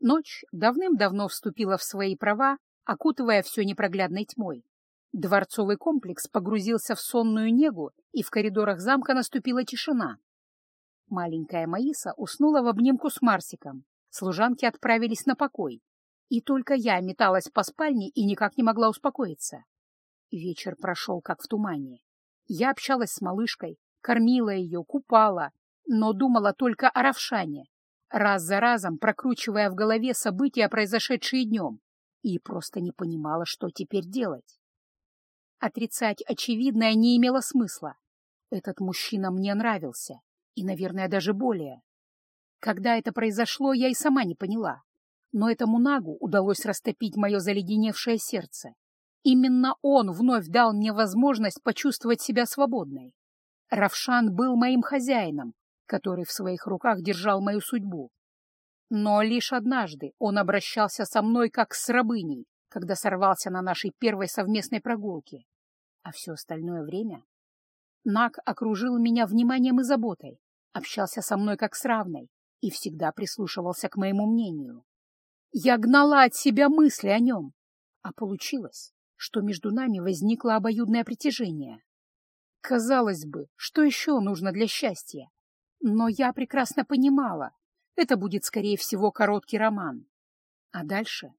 Ночь давным-давно вступила в свои права, окутывая все непроглядной тьмой. Дворцовый комплекс погрузился в сонную негу, и в коридорах замка наступила тишина. Маленькая Маиса уснула в обнимку с Марсиком, служанки отправились на покой, и только я металась по спальне и никак не могла успокоиться. Вечер прошел как в тумане. Я общалась с малышкой, кормила ее, купала, но думала только о Равшане, раз за разом прокручивая в голове события, произошедшие днем, и просто не понимала, что теперь делать. Отрицать очевидное не имело смысла. Этот мужчина мне нравился, и, наверное, даже более. Когда это произошло, я и сама не поняла. Но этому Нагу удалось растопить мое заледеневшее сердце. Именно он вновь дал мне возможность почувствовать себя свободной. Равшан был моим хозяином, который в своих руках держал мою судьбу. Но лишь однажды он обращался со мной как с рабыней, когда сорвался на нашей первой совместной прогулке. А все остальное время Наг окружил меня вниманием и заботой, общался со мной как с равной и всегда прислушивался к моему мнению. Я гнала от себя мысли о нем, а получилось, что между нами возникло обоюдное притяжение. Казалось бы, что еще нужно для счастья? Но я прекрасно понимала, это будет, скорее всего, короткий роман. А дальше?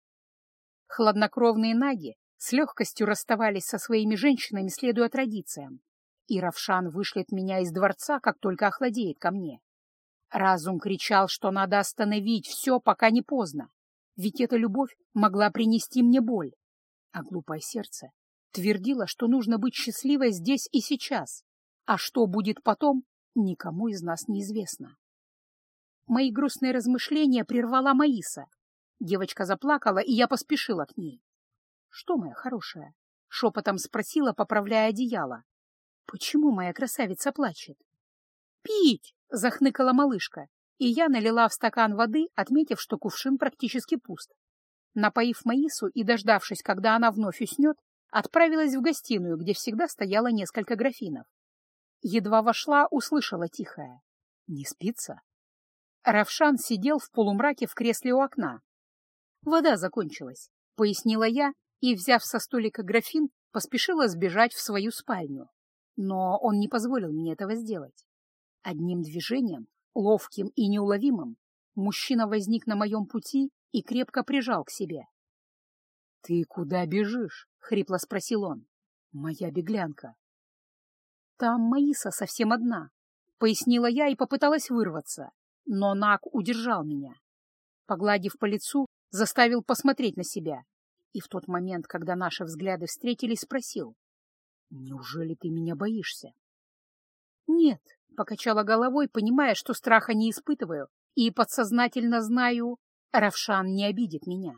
Хладнокровные наги с легкостью расставались со своими женщинами, следуя традициям, и Равшан вышлет меня из дворца, как только охладеет ко мне. Разум кричал, что надо остановить все, пока не поздно, ведь эта любовь могла принести мне боль. А глупое сердце твердило, что нужно быть счастливой здесь и сейчас, а что будет потом, никому из нас неизвестно. Мои грустные размышления прервала Маиса. Девочка заплакала, и я поспешила к ней. — Что, моя хорошая? — шепотом спросила, поправляя одеяло. — Почему моя красавица плачет? — Пить! — захныкала малышка, и я налила в стакан воды, отметив, что кувшин практически пуст. Напоив Маису и дождавшись, когда она вновь уснет, отправилась в гостиную, где всегда стояло несколько графинов. Едва вошла, услышала тихое. «Не спится?» Равшан сидел в полумраке в кресле у окна. «Вода закончилась», — пояснила я, и, взяв со столика графин, поспешила сбежать в свою спальню. Но он не позволил мне этого сделать. Одним движением, ловким и неуловимым, мужчина возник на моем пути и крепко прижал к себе. — Ты куда бежишь? — хрипло спросил он. — Моя беглянка. — Там Маиса совсем одна, — пояснила я и попыталась вырваться, но Нак удержал меня. Погладив по лицу, заставил посмотреть на себя, и в тот момент, когда наши взгляды встретились, спросил. — Неужели ты меня боишься? — Нет, Покачала головой, понимая, что страха не испытываю, и подсознательно знаю, Равшан не обидит меня.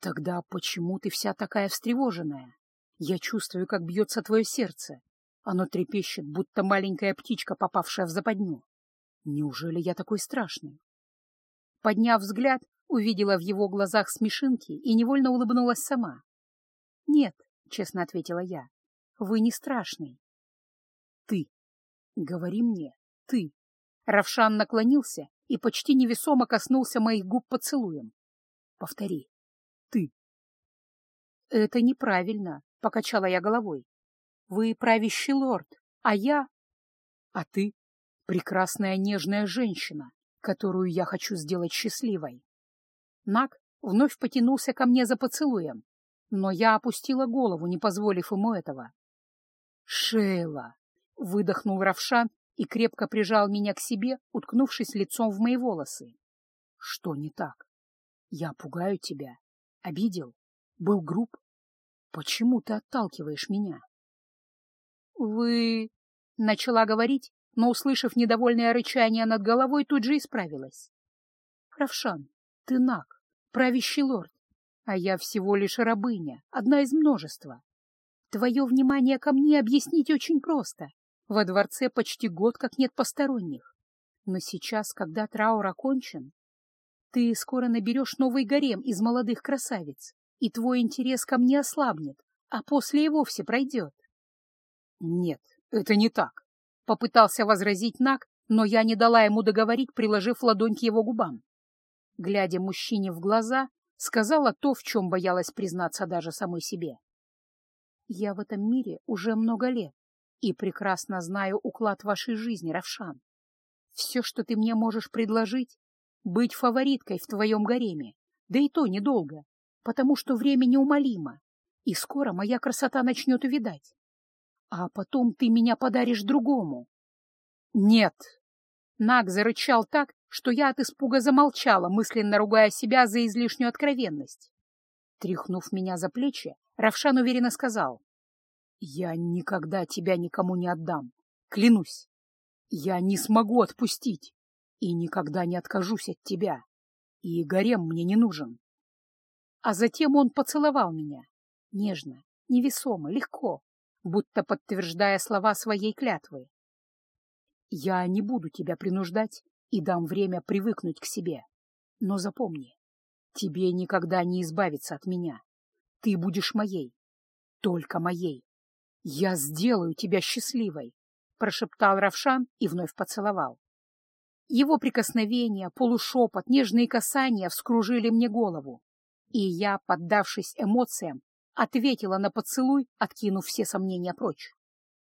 Тогда почему ты вся такая встревоженная? Я чувствую, как бьется твое сердце. Оно трепещет, будто маленькая птичка, попавшая в западню. Неужели я такой страшный? Подняв взгляд, увидела в его глазах смешинки и невольно улыбнулась сама. — Нет, — честно ответила я, — вы не страшный. — Ты Говори мне, ты. Равшан наклонился и почти невесомо коснулся моих губ поцелуем. Повтори. Ты. Это неправильно, покачала я головой. Вы правящий лорд, а я... А ты прекрасная нежная женщина, которую я хочу сделать счастливой. Нак вновь потянулся ко мне за поцелуем, но я опустила голову, не позволив ему этого. «Шейла!» Выдохнул Равшан и крепко прижал меня к себе, уткнувшись лицом в мои волосы. Что не так? Я пугаю тебя. Обидел? Был груб? Почему ты отталкиваешь меня? Вы... Начала говорить, но, услышав недовольное рычание над головой, тут же исправилась. Равшан, ты наг, правящий лорд, а я всего лишь рабыня, одна из множества. Твое внимание ко мне объяснить очень просто. Во дворце почти год как нет посторонних. Но сейчас, когда траур окончен, ты скоро наберешь новый гарем из молодых красавиц, и твой интерес ко мне ослабнет, а после и вовсе пройдет. Нет, это не так. Попытался возразить Нак, но я не дала ему договорить, приложив ладонь к его губам. глядя мужчине в глаза, сказала то, в чем боялась признаться даже самой себе. «Я в этом мире уже много лет и прекрасно знаю уклад вашей жизни, Равшан. Все, что ты мне можешь предложить, быть фавориткой в твоем гареме, да и то недолго, потому что время неумолимо, и скоро моя красота начнет увидать. А потом ты меня подаришь другому. Нет. Наг зарычал так, что я от испуга замолчала, мысленно ругая себя за излишнюю откровенность. Тряхнув меня за плечи, Равшан уверенно сказал. «Я никогда тебя никому не отдам, клянусь. Я не смогу отпустить и никогда не откажусь от тебя, и гарем мне не нужен». А затем он поцеловал меня, нежно, невесомо, легко, будто подтверждая слова своей клятвы. «Я не буду тебя принуждать и дам время привыкнуть к себе. Но запомни, тебе никогда не избавиться от меня. Ты будешь моей, только моей. Я сделаю тебя счастливой», — прошептал Равшан и вновь поцеловал. Его прикосновения, полушепот, нежные касания вскружили мне голову, и я, поддавшись эмоциям, ответила на поцелуй, откинув все сомнения прочь.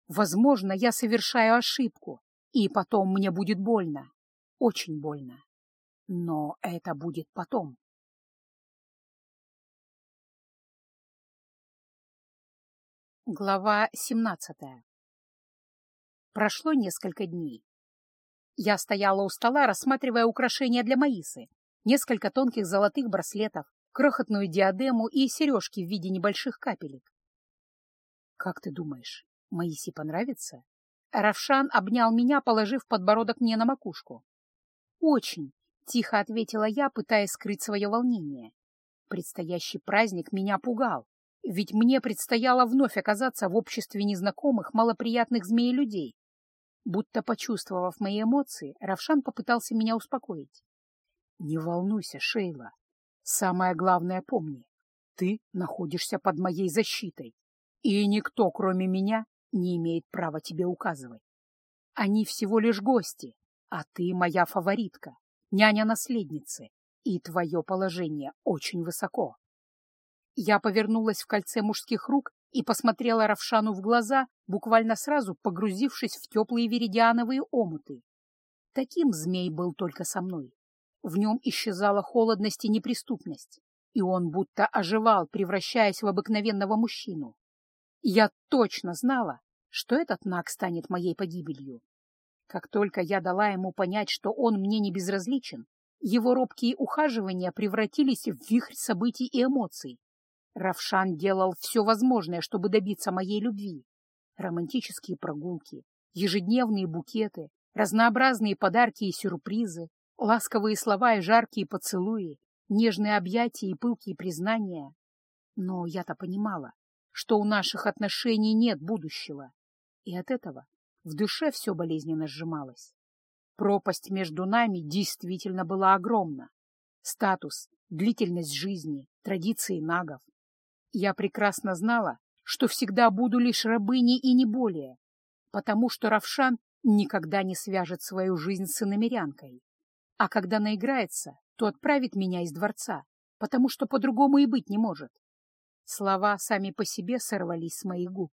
Возможно, я совершаю ошибку, и потом мне будет больно, очень больно. Но это будет потом. Глава семнадцатая Прошло несколько дней. Я стояла у стола, рассматривая украшения для Маисы, несколько тонких золотых браслетов, крохотную диадему и сережки в виде небольших капелек. «Как ты думаешь, Маисе понравится?» Равшан обнял меня, положив подбородок мне на макушку. «Очень», — тихо ответила я, пытаясь скрыть свое волнение. Предстоящий праздник меня пугал, ведь мне предстояло вновь оказаться в обществе незнакомых, малоприятных змей-людей. Будто почувствовав мои эмоции, Равшан попытался меня успокоить. «Не волнуйся, Шейла. Самое главное помни, ты находишься под моей защитой, и никто, кроме меня, не имеет права тебе указывать. Они всего лишь гости, а ты моя фаворитка, няня наследницы, и твое положение очень высоко. Я повернулась в кольце мужских рук и посмотрела Равшану в глаза, буквально сразу погрузившись в теплые веридиановые омуты. Таким змей был только со мной. В нем исчезала холодность и неприступность, и он будто оживал, превращаясь в обыкновенного мужчину. Я точно знала, что этот Наг станет моей погибелью. Как только я дала ему понять, что он мне не безразличен, его робкие ухаживания превратились в вихрь событий и эмоций. Равшан делал все возможное, чтобы добиться моей любви. Романтические прогулки, ежедневные букеты, разнообразные подарки и сюрпризы, ласковые слова и жаркие поцелуи, нежные объятия и пылкие признания. Но я-то понимала, что у наших отношений нет будущего, и от этого в душе все болезненно сжималось. Пропасть между нами действительно была огромна. Статус, длительность жизни, традиции нагов. Я прекрасно знала, что всегда буду лишь рабыней и не более, потому что Равшан никогда не свяжет свою жизнь с иномерянкой. А когда наиграется, то отправит меня из дворца, потому что по-другому и быть не может. Слова сами по себе сорвались с моих губ.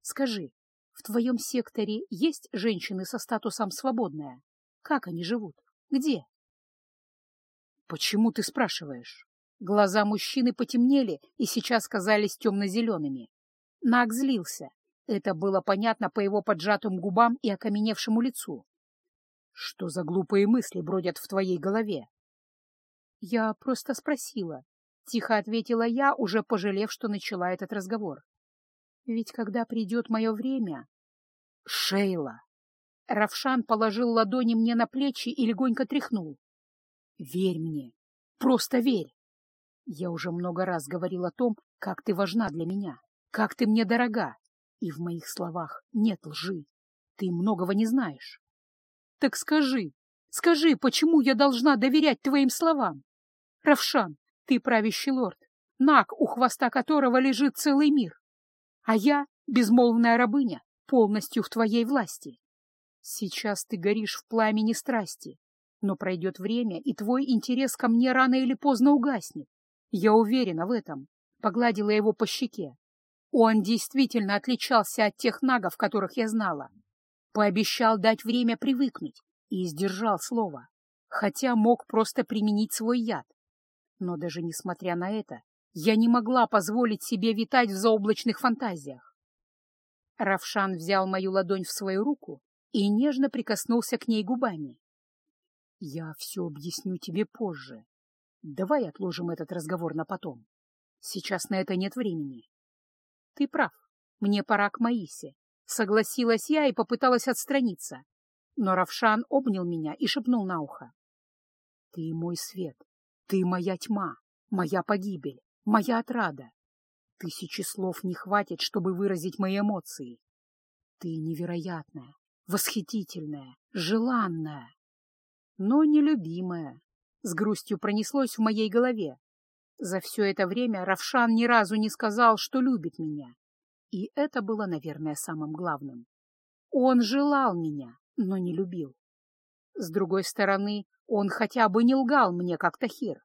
Скажи, в твоем секторе есть женщины со статусом «свободная»? Как они живут? Где? Почему ты спрашиваешь? Глаза мужчины потемнели и сейчас казались темно-зелеными. Наг злился. Это было понятно по его поджатым губам и окаменевшему лицу. Что за глупые мысли бродят в твоей голове? Я просто спросила. Тихо ответила я, уже пожалев, что начала этот разговор. Ведь когда придет мое время... Шейла! Равшан положил ладони мне на плечи и легонько тряхнул. Верь мне, просто верь. Я уже много раз говорил о том, как ты важна для меня, как ты мне дорога, и в моих словах нет лжи. Ты многого не знаешь. Так скажи, скажи, почему я должна доверять твоим словам? Равшан, ты правящий лорд, наг, у хвоста которого лежит целый мир. А я, безмолвная рабыня, полностью в твоей власти. Сейчас ты горишь в пламени страсти. Но пройдет время, и твой интерес ко мне рано или поздно угаснет. Я уверена в этом. Погладила его по щеке. Он действительно отличался от тех нагов, которых я знала. Пообещал дать время привыкнуть и сдержал слово, хотя мог просто применить свой яд. Но даже несмотря на это, я не могла позволить себе витать в заоблачных фантазиях. Равшан взял мою ладонь в свою руку и нежно прикоснулся к ней губами. «Я все объясню тебе позже. Давай отложим этот разговор на потом. Сейчас на это нет времени». «Ты прав. Мне пора к Маисе». Согласилась я и попыталась отстраниться. Но Равшан обнял меня и шепнул на ухо. «Ты мой свет, ты моя тьма, моя погибель, моя отрада. Тысячи слов не хватит, чтобы выразить мои эмоции. Ты невероятная, восхитительная, желанная, но нелюбимая. С грустью пронеслось в моей голове. За все это время Равшан ни разу не сказал, что любит меня. И это было, наверное, самым главным. Он желал меня, но не любил. С другой стороны, он хотя бы не лгал мне, как Тахир.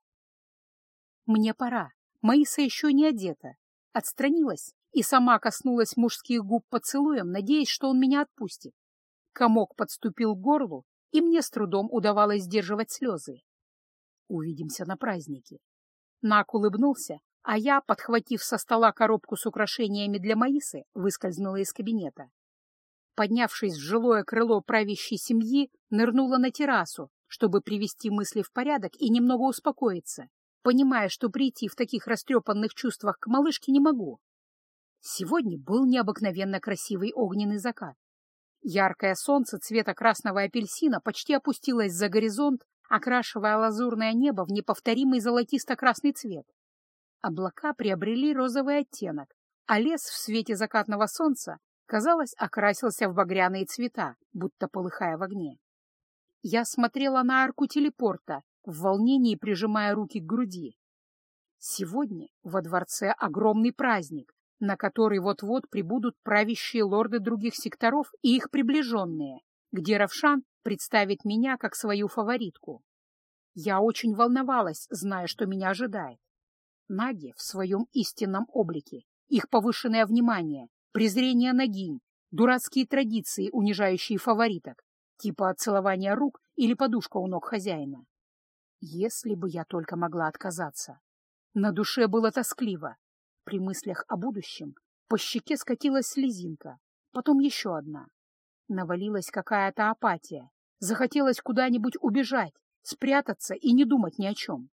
Мне пора. Маиса еще не одета. Отстранилась и сама коснулась мужских губ поцелуем, надеясь, что он меня отпустит. Комок подступил к горлу, и мне с трудом удавалось сдерживать слезы. Увидимся на празднике. Нак улыбнулся, а я, подхватив со стола коробку с украшениями для Маисы, выскользнула из кабинета. Поднявшись в жилое крыло правящей семьи, нырнула на террасу, чтобы привести мысли в порядок и немного успокоиться, понимая, что прийти в таких растрепанных чувствах к малышке не могу. Сегодня был необыкновенно красивый огненный закат. Яркое солнце цвета красного апельсина почти опустилось за горизонт, окрашивая лазурное небо в неповторимый золотисто-красный цвет. Облака приобрели розовый оттенок, а лес в свете закатного солнца, казалось, окрасился в багряные цвета, будто полыхая в огне. Я смотрела на арку телепорта, в волнении прижимая руки к груди. Сегодня во дворце огромный праздник, на который вот-вот прибудут правящие лорды других секторов и их приближенные, где Равшан представит меня как свою фаворитку. Я очень волновалась, зная, что меня ожидает. Наги в своем истинном облике, их повышенное внимание, презрение ногинь, дурацкие традиции, унижающие фавориток, типа целования рук или подушка у ног хозяина. Если бы я только могла отказаться. На душе было тоскливо, при мыслях о будущем по щеке скатилась слезинка, потом еще одна. Навалилась какая-то апатия. Захотелось куда-нибудь убежать, спрятаться и не думать ни о чем.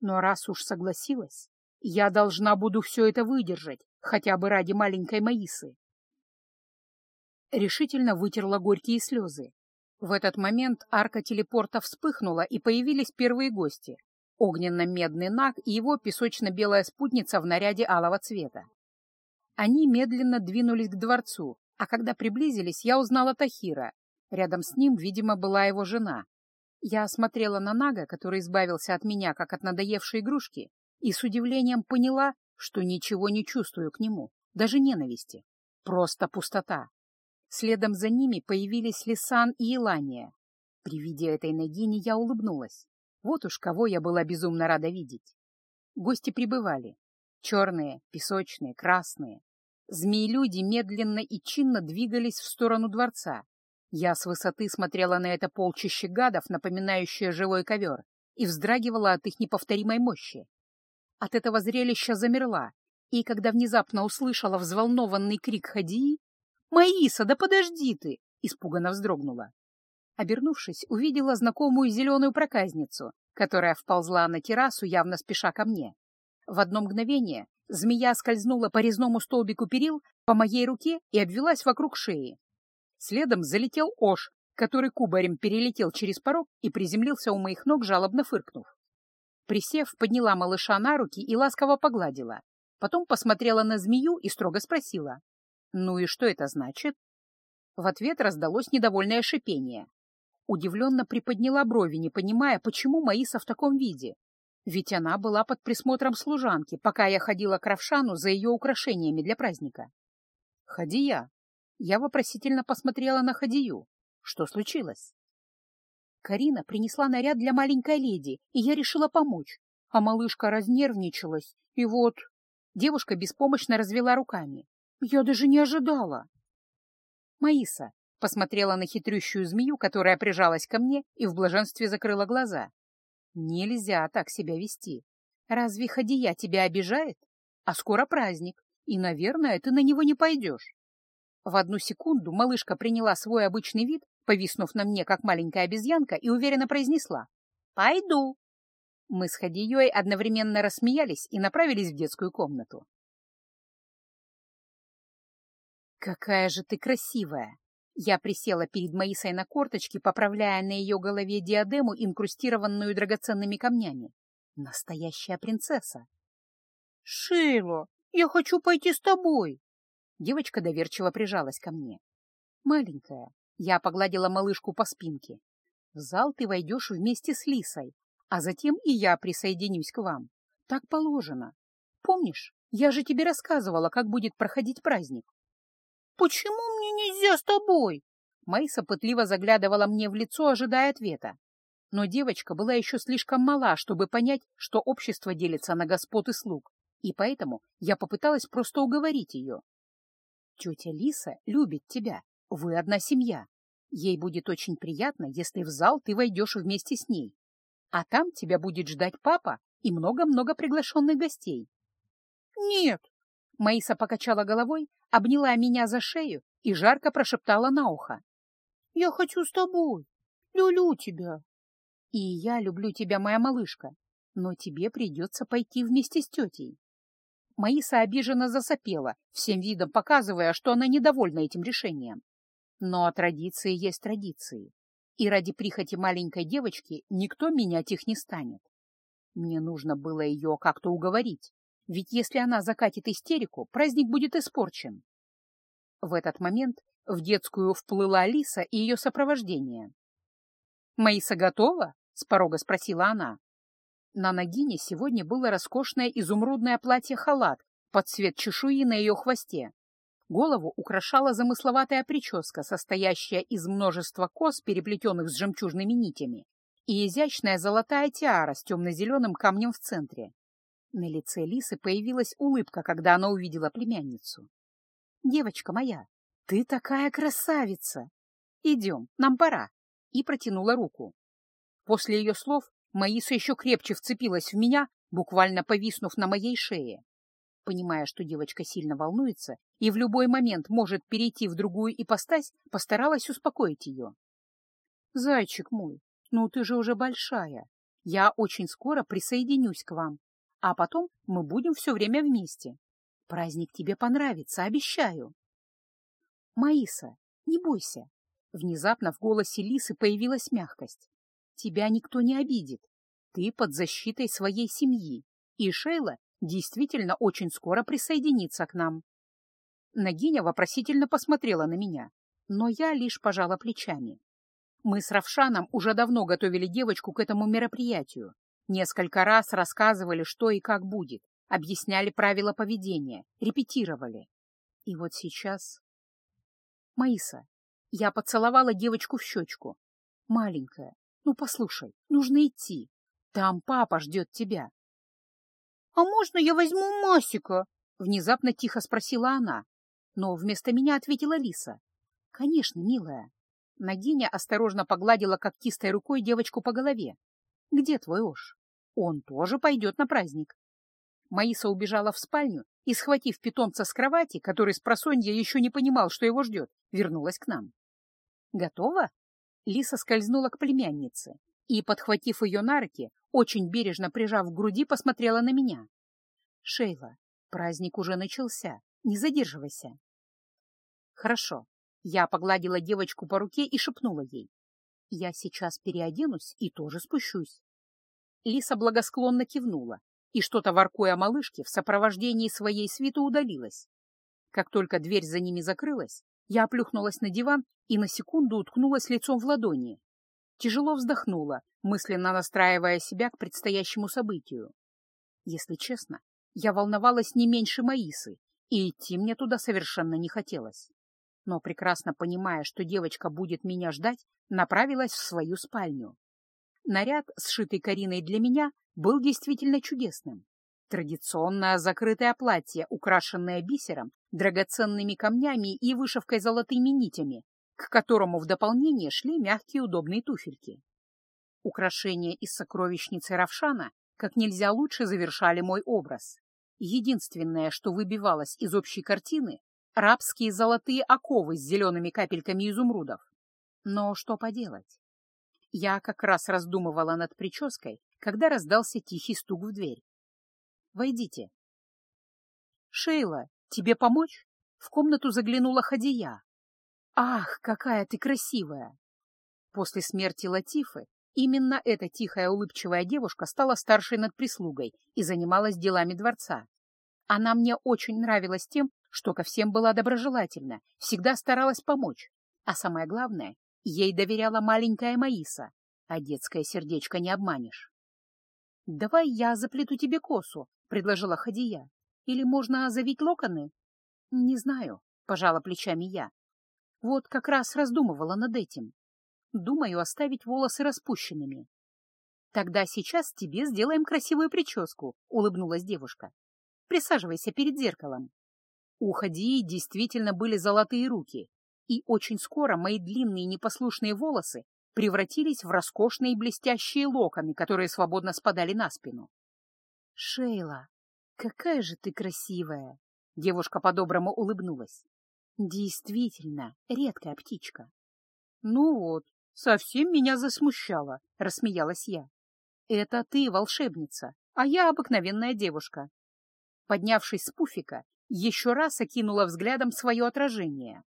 Но раз уж согласилась, я должна буду все это выдержать, хотя бы ради маленькой Маисы. Решительно вытерла горькие слезы. В этот момент арка телепорта вспыхнула, и появились первые гости огненно-медный наг и его песочно-белая спутница в наряде алого цвета. Они медленно двинулись к дворцу, а когда приблизились, я узнала Тахира. Рядом с ним, видимо, была его жена. Я осмотрела на Нага, который избавился от меня, как от надоевшей игрушки, и с удивлением поняла, что ничего не чувствую к нему, даже ненависти. Просто пустота. Следом за ними появились Лисан и Илания. При виде этой ногини я улыбнулась. Вот уж кого я была безумно рада видеть. Гости прибывали. Черные, песочные, красные. Змеи-люди медленно и чинно двигались в сторону дворца. Я с высоты смотрела на это полчище гадов, напоминающее живой ковер, и вздрагивала от их неповторимой мощи. От этого зрелища замерла, и когда внезапно услышала взволнованный крик Хадии «Маиса, да подожди ты!» испуганно вздрогнула. Обернувшись, увидела знакомую зеленую проказницу, которая вползла на террасу, явно спеша ко мне. В одно мгновение змея скользнула по резному столбику перил по моей руке и обвелась вокруг шеи. Следом залетел Ош, который кубарем перелетел через порог и приземлился у моих ног, жалобно фыркнув. Присев, подняла малыша на руки и ласково погладила. Потом посмотрела на змею и строго спросила. «Ну и что это значит?» В ответ раздалось недовольное шипение. Удивленно приподняла брови, не понимая, почему Маиса в таком виде. Ведь она была под присмотром служанки, пока я ходила к Равшану за ее украшениями для праздника. «Хадия!» Я вопросительно посмотрела на Хадию. Что случилось? Карина принесла наряд для маленькой леди, и я решила помочь. А малышка разнервничалась, и вот... Девушка беспомощно развела руками. Я даже не ожидала. Маиса посмотрела на хитрющую змею, которая прижалась ко мне и в блаженстве закрыла глаза. Нельзя так себя вести. Разве Хадия тебя обижает? А скоро праздник, и, наверное, ты на него не пойдешь. В одну секунду малышка приняла свой обычный вид, повиснув на мне, как маленькая обезьянка, и уверенно произнесла «Пойду». Мы с Хадией одновременно рассмеялись и направились в детскую комнату. «Какая же ты красивая!» Я присела перед Маисой на корточки, поправляя на ее голове диадему, инкрустированную драгоценными камнями. Настоящая принцесса. «Шейло, я хочу пойти с тобой!» Девочка доверчиво прижалась ко мне. «Маленькая, я погладила малышку по спинке. В зал ты войдешь вместе с Лисой, а затем и я присоединюсь к вам. Так положено. Помнишь, я же тебе рассказывала, как будет проходить праздник. Почему мне нельзя с тобой? Майса пытливо заглядывала мне в лицо, ожидая ответа. Но девочка была еще слишком мала, чтобы понять, что общество делится на господ и слуг, и поэтому я попыталась просто уговорить ее. Тетя Лиса любит тебя, вы одна семья. Ей будет очень приятно, если в зал ты войдешь вместе с ней. А там тебя будет ждать папа и много-много приглашенных гостей. Нет. Маиса покачала головой, обняла меня за шею и жарко прошептала на ухо. Я хочу с тобой. Люблю тебя. И я люблю тебя, моя малышка, но тебе придется пойти вместе с тетей. Маиса обиженно засопела, всем видом показывая, что она недовольна этим решением. Но традиции есть традиции, и ради прихоти маленькой девочки никто менять их не станет. Мне нужно было ее как-то уговорить, ведь если она закатит истерику, праздник будет испорчен. В этот момент в детскую вплыла Алиса и ее сопровождение. «Маиса готова?» — с порога спросила она. На Нагине сегодня было роскошное изумрудное платье-халат под цвет чешуи на ее хвосте. Голову украшала замысловатая прическа, состоящая из множества кос, переплетенных с жемчужными нитями, и изящная золотая тиара с темно-зеленым камнем в центре. На лице Лисы появилась улыбка, когда она увидела племянницу. «Девочка моя, ты такая красавица! Идем, нам пора!» И протянула руку. После ее слов Маиса еще крепче вцепилась в меня, буквально повиснув на моей шее. Понимая, что девочка сильно волнуется и в любой момент может перейти в другую ипостась, постаралась успокоить ее. «Зайчик мой, ну ты же уже большая. Я очень скоро присоединюсь к вам, а потом мы будем все время вместе. Праздник тебе понравится, обещаю». «Маиса, не бойся». Внезапно в голосе Лисы появилась мягкость. «Тебя никто не обидит. Ты под защитой своей семьи, и Шейла действительно очень скоро присоединится к нам. Нагиня вопросительно посмотрела на меня, но я лишь пожала плечами. Мы с Равшаном уже давно готовили девочку к этому мероприятию. Несколько раз рассказывали, что и как будет, объясняли правила поведения, репетировали. И вот сейчас... Маиса, я поцеловала девочку в щечку. Маленькая, ну послушай, нужно идти. Там папа ждет тебя. «А можно я возьму Масика?» — внезапно тихо спросила она. Но вместо меня ответила Лиса. «Конечно, милая». Нагиня осторожно погладила когтистой рукой девочку по голове. «Где твой Ош? Он тоже пойдет на праздник». Маиса убежала в спальню и, схватив питомца с кровати, который с просонья еще не понимал, что его ждет, вернулась к нам. «Готова?» Лиса скользнула к племяннице и, подхватив ее на руки, очень бережно прижав к груди, посмотрела на меня. «Шейла, праздник уже начался, не задерживайся». «Хорошо». Я погладила девочку по руке и шепнула ей. «Я сейчас переоденусь и тоже спущусь». Лиса благосклонно кивнула и, что-то воркуя малышке, в сопровождении своей свиты удалилась. Как только дверь за ними закрылась, я оплюхнулась на диван и на секунду уткнулась лицом в ладони. Тяжело вздохнула, мысленно настраивая себя к предстоящему событию. Если честно, я волновалась не меньше Маисы, и идти мне туда совершенно не хотелось. но, прекрасно понимая, что девочка будет меня ждать, направилась в свою спальню. Наряд, сшитый Кариной для меня, был действительно чудесным. Традиционное закрытое платье, украшенное бисером, драгоценными камнями и вышивкой золотыми нитями, к которому в дополнение шли мягкие удобные туфельки. Украшения из сокровищницы Равшана как нельзя лучше завершали мой образ. Единственное, что выбивалось из общей картины — рабские золотые оковы с зелеными капельками изумрудов. Но что поделать? Я как раз раздумывала над прической, когда раздался тихий стук в дверь. «Войдите». «Шейла, тебе помочь?» В комнату заглянула Хадия. «Ах, какая ты красивая!» После смерти Латифы именно эта тихая улыбчивая девушка стала старшей над прислугой и занималась делами дворца. Она мне очень нравилась тем, что ко всем была доброжелательна, всегда старалась помочь. А самое главное, ей доверяла маленькая Маиса, а детское сердечко не обманешь. «Давай я заплету тебе косу», — предложила Хадия. «Или можно завить локоны?» «Не знаю», — пожала плечами я. «Вот как раз раздумывала над этим. Думаю оставить волосы распущенными». «Тогда сейчас тебе сделаем красивую прическу», — улыбнулась девушка. «Присаживайся перед зеркалом». У Хадии действительно были золотые руки, и очень скоро мои длинные непослушные волосы превратились в роскошные блестящие локоны, которые свободно спадали на спину. «Шейла, какая же ты красивая!» Девушка по-доброму улыбнулась. «Действительно, редкая птичка». «Ну вот, совсем меня засмущало», — рассмеялась я. «Это ты волшебница, а я обыкновенная девушка». Поднявшись с пуфика, еще раз окинула взглядом свое отражение.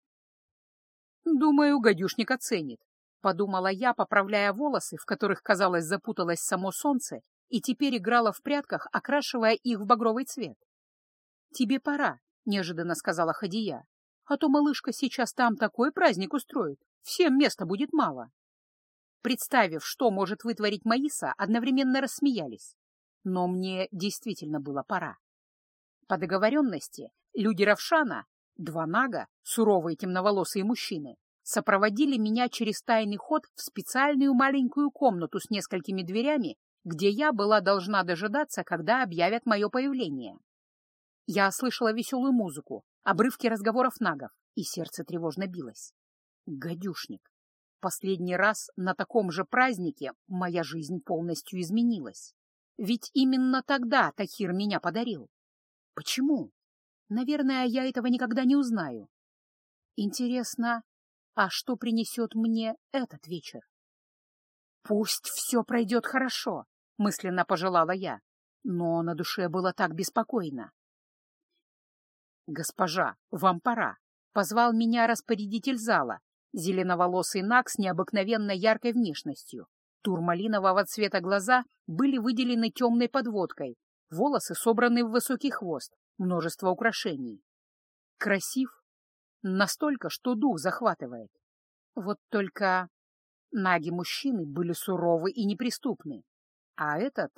«Думаю, гадюшник оценит. — подумала я, поправляя волосы, в которых, казалось, запуталось само солнце, и теперь играла в прядках, окрашивая их в багровый цвет. «Тебе пора», — неожиданно сказала Хадия, «а то малышка сейчас там такой праздник устроит, всем места будет мало». Представив, что может вытворить Маиса, одновременно рассмеялись. Но мне действительно было пора. По договоренности, люди Равшана, два нага, суровые темноволосые мужчины, сопроводили меня через тайный ход в специальную маленькую комнату с несколькими дверями, где я была должна дожидаться, когда объявят мое появление. Я слышала веселую музыку, обрывки разговоров нагов, и сердце тревожно билось. Гадюшник. Последний раз на таком же празднике моя жизнь полностью изменилась. Ведь именно тогда Тахир меня подарил. Почему? Наверное, я этого никогда не узнаю. Интересно, а что принесет мне этот вечер? «Пусть все пройдет хорошо», — мысленно пожелала я, но на душе было так беспокойно. «Госпожа, вам пора», — позвал меня распорядитель зала, зеленоволосый наг с необыкновенно яркой внешностью. Турмалинового цвета глаза были выделены темной подводкой, волосы собраны в высокий хвост, множество украшений. Красив Настолько, что дух захватывает. Вот только наги мужчины были суровы и неприступны. А этот...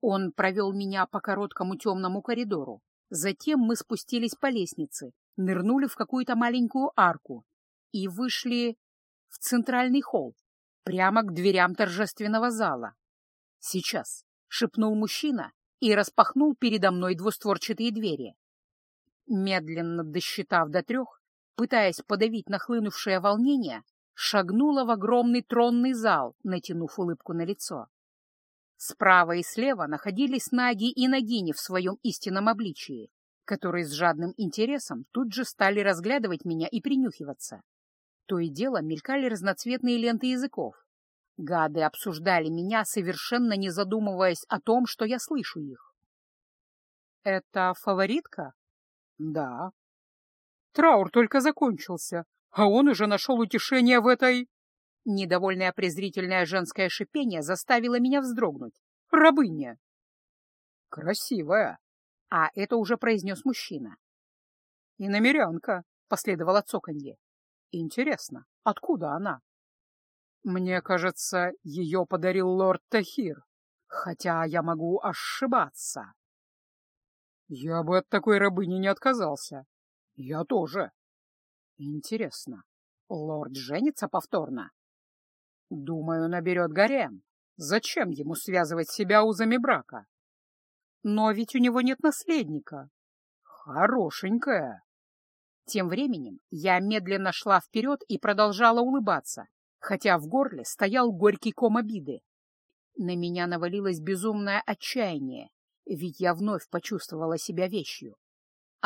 Он провел меня по короткому темному коридору. Затем мы спустились по лестнице, нырнули в какую-то маленькую арку и вышли в центральный холл, прямо к дверям торжественного зала. «Сейчас!» — шепнул мужчина и распахнул передо мной двустворчатые двери. Медленно досчитав до трех, пытаясь подавить нахлынувшее волнение, шагнула в огромный тронный зал, натянув улыбку на лицо. Справа и слева находились наги и нагини в своем истинном обличии, которые с жадным интересом тут же стали разглядывать меня и принюхиваться. То и дело мелькали разноцветные ленты языков. Гады обсуждали меня, совершенно не задумываясь о том, что я слышу их. «Это фаворитка?» Да. Траур только закончился, а он уже нашел утешение в этой... Недовольное презрительное женское шипение заставило меня вздрогнуть. Рабыня. Красивая. А это уже произнес мужчина. И намерянка, последовала цоканье. Интересно, откуда она? Мне кажется, ее подарил лорд Тахир, хотя я могу ошибаться. Я бы от такой рабыни не отказался. Я тоже. Интересно, лорд женится повторно? Думаю, наберет гарем. Зачем ему связывать себя узами брака? Но ведь у него нет наследника. Хорошенькая. Тем временем я медленно шла вперед и продолжала улыбаться, хотя в горле стоял горький ком обиды. На меня навалилось безумное отчаяние, ведь я вновь почувствовала себя вещью.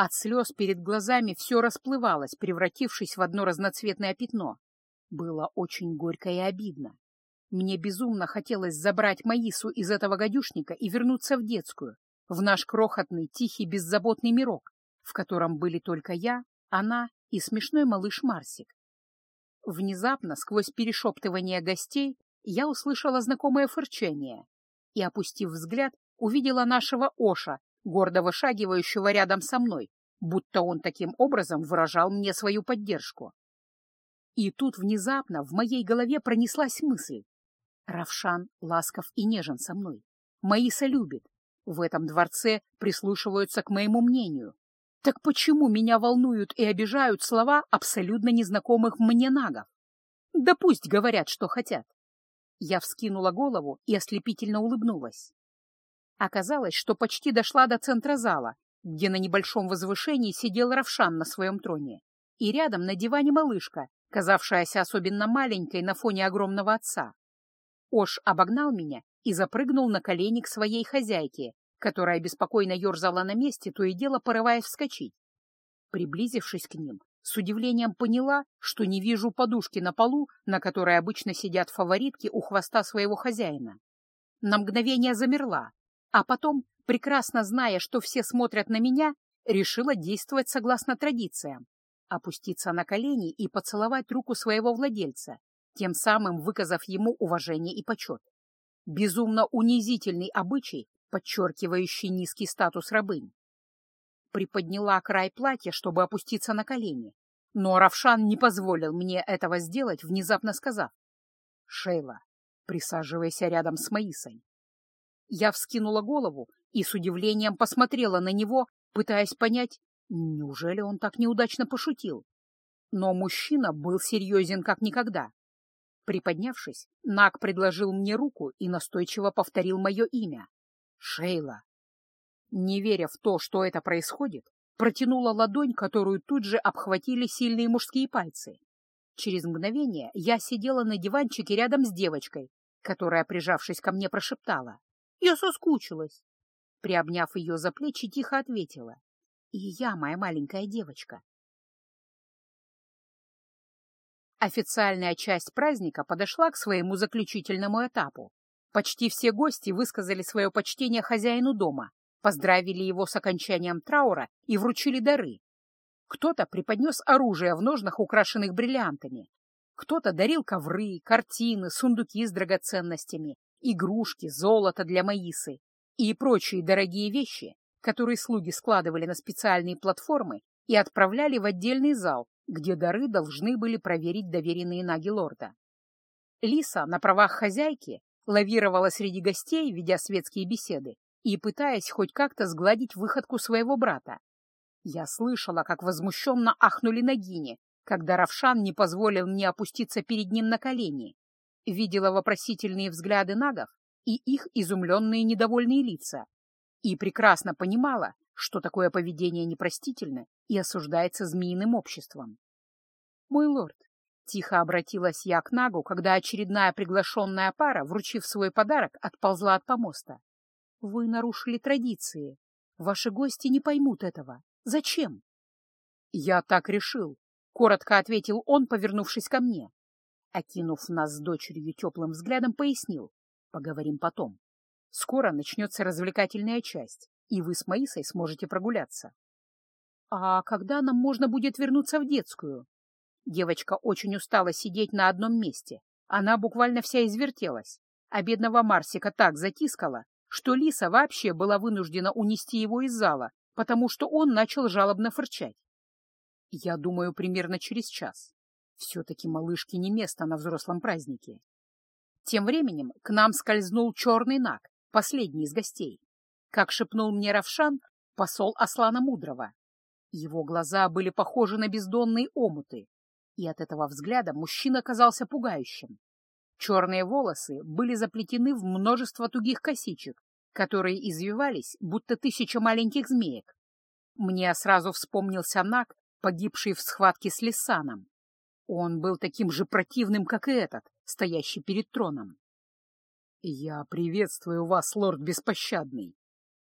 От слез перед глазами все расплывалось, превратившись в одно разноцветное пятно. Было очень горько и обидно. Мне безумно хотелось забрать Маису из этого гадюшника и вернуться в детскую, в наш крохотный, тихий, беззаботный мирок, в котором были только я, она и смешной малыш Марсик. Внезапно, сквозь перешептывание гостей, я услышала знакомое фырчание и, опустив взгляд, увидела нашего Оша, гордо вышагивающего рядом со мной, будто он таким образом выражал мне свою поддержку. И тут внезапно в моей голове пронеслась мысль. Равшан ласков и нежен со мной. Маиса любит. В этом дворце прислушиваются к моему мнению. Так почему меня волнуют и обижают слова абсолютно незнакомых мне нагов? Да пусть говорят, что хотят. Я вскинула голову и ослепительно улыбнулась. Оказалось, что почти дошла до центра зала, где на небольшом возвышении сидел Равшан на своем троне, и рядом на диване малышка, казавшаяся особенно маленькой на фоне огромного отца. Ош обогнал меня и запрыгнул на колени к своей хозяйке, которая беспокойно ерзала на месте, то и дело порываясь вскочить. Приблизившись к ним, с удивлением поняла, что не вижу подушки на полу, на которой обычно сидят фаворитки у хвоста своего хозяина. На мгновение замерла, а потом, прекрасно зная, что все смотрят на меня, решила действовать согласно традициям, опуститься на колени и поцеловать руку своего владельца, тем самым выказав ему уважение и почет. Безумно унизительный обычай, подчеркивающий низкий статус рабынь. Приподняла край платья, чтобы опуститься на колени, но Равшан не позволил мне этого сделать, внезапно сказав, «Шейла, присаживайся рядом с Маисой». Я вскинула голову и с удивлением посмотрела на него, пытаясь понять, неужели он так неудачно пошутил. Но мужчина был серьезен как никогда. Приподнявшись, Нак предложил мне руку и настойчиво повторил мое имя. Шейла. Не веря в то, что это происходит, протянула ладонь, которую тут же обхватили сильные мужские пальцы. Через мгновение я сидела на диванчике рядом с девочкой, которая, прижавшись ко мне, прошептала. «Я соскучилась!» Приобняв ее за плечи, тихо ответила. «И я, моя маленькая девочка, Официальная часть праздника подошла к своему заключительному этапу. Почти все гости высказали свое почтение хозяину дома, поздравили его с окончанием траура и вручили дары. Кто-то преподнес оружие в ножнах, украшенных бриллиантами. Кто-то дарил ковры, картины, сундуки с драгоценностями, игрушки, золото для Маисы и прочие дорогие вещи, которые слуги складывали на специальные платформы и отправляли в отдельный зал, где дары должны были проверить доверенные наги лорда. Лиса на правах хозяйки лавировала среди гостей, ведя светские беседы и пытаясь хоть как-то сгладить выходку своего брата. Я слышала, как возмущенно ахнули нагини, когда Равшан не позволил мне опуститься перед ним на колени. Видела вопросительные взгляды нагов и их изумленные недовольные лица. И прекрасно понимала, что такое поведение непростительно и осуждается змеиным обществом. «Мой лорд», — тихо обратилась я к Нагу, когда очередная приглашенная пара, вручив свой подарок, отползла от помоста. «Вы нарушили традиции. Ваши гости не поймут этого. Зачем?» «Я так решил», — коротко ответил он, повернувшись ко мне. Окинув нас с дочерью теплым взглядом, пояснил. «Поговорим потом. Скоро начнется развлекательная часть и вы с Маисой сможете прогуляться. А когда нам можно будет вернуться в детскую? Девочка очень устала сидеть на одном месте. Она буквально вся извертелась, а бедного Марсика так затискала, что Лиса вообще была вынуждена унести его из зала, потому что он начал жалобно фырчать. Я думаю, примерно через час. Все-таки малышке не место на взрослом празднике. Тем временем к нам скользнул черный наг, последний из гостей как шепнул мне Равшан, посол Аслана Мудрого. Его глаза были похожи на бездонные омуты, и от этого взгляда мужчина казался пугающим. Черные волосы были заплетены в множество тугих косичек, которые извивались, будто тысяча маленьких змеек. Мне сразу вспомнился Наг, погибший в схватке с Лисаном. Он был таким же противным, как и этот, стоящий перед троном. «Я приветствую вас, лорд Беспощадный.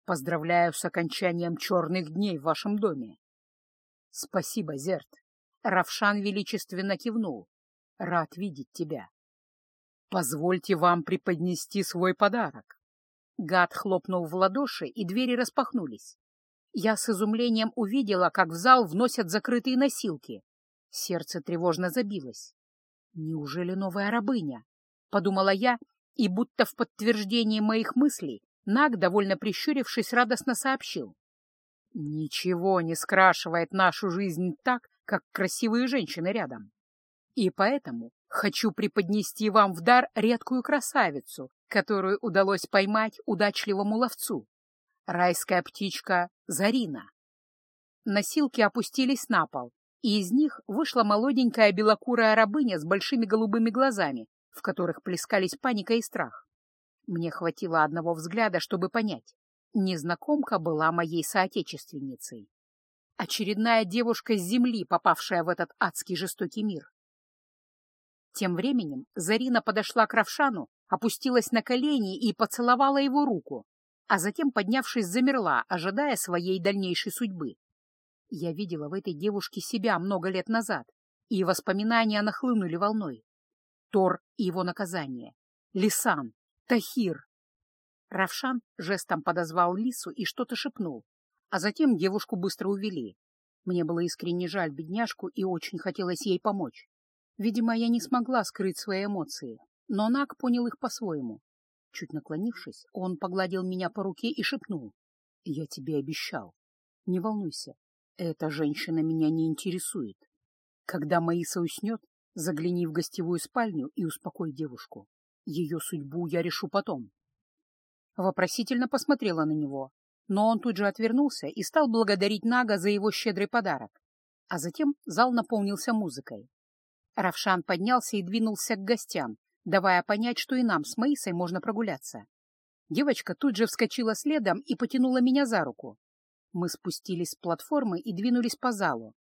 Поздравляю с окончанием черных дней в вашем доме. Спасибо, Зерт. Равшан величественно кивнул. Рад видеть тебя. Позвольте вам преподнести свой подарок. Гад хлопнул в ладоши, и двери распахнулись. Я с изумлением увидела, как в зал вносят закрытые носилки. Сердце тревожно забилось. «Неужели новая рабыня?» — подумала я, и будто в подтверждение моих мыслей Наг, довольно прищурившись, радостно сообщил. «Ничего не скрашивает нашу жизнь так, как красивые женщины рядом. И поэтому хочу преподнести вам в дар редкую красавицу, которую удалось поймать удачливому ловцу. Райская птичка Зарина». Носилки опустились на пол, и из них вышла молоденькая белокурая рабыня с большими голубыми глазами, в которых плескались паника и страх. Мне хватило одного взгляда, чтобы понять. Незнакомка была моей соотечественницей. Очередная девушка с земли, попавшая в этот адский жестокий мир. Тем временем Зарина подошла к Равшану, опустилась на колени и поцеловала его руку, а затем, поднявшись, замерла, ожидая своей дальнейшей судьбы. Я видела в этой девушке себя много лет назад, и воспоминания нахлынули волной. Тор и его наказание, Лисан, Тахир. Равшан жестом подозвал Лису и что-то шепнул, а затем девушку быстро увели. Мне было искренне жаль бедняжку и очень хотелось ей помочь. Видимо, я не смогла скрыть свои эмоции, но Нак понял их по-своему. Чуть наклонившись, он погладил меня по руке и шепнул. — Я тебе обещал. Не волнуйся, эта женщина меня не интересует. Когда Маиса уснет, загляни в гостевую спальню и успокой девушку. Ее судьбу я решу потом. Вопросительно посмотрела на него, но он тут же отвернулся и стал благодарить Нага за его щедрый подарок. А затем зал наполнился музыкой. Равшан поднялся и двинулся к гостям, давая понять, что и нам с Маисой можно прогуляться. Девочка тут же вскочила следом и потянула меня за руку. Мы спустились с платформы и двинулись по залу.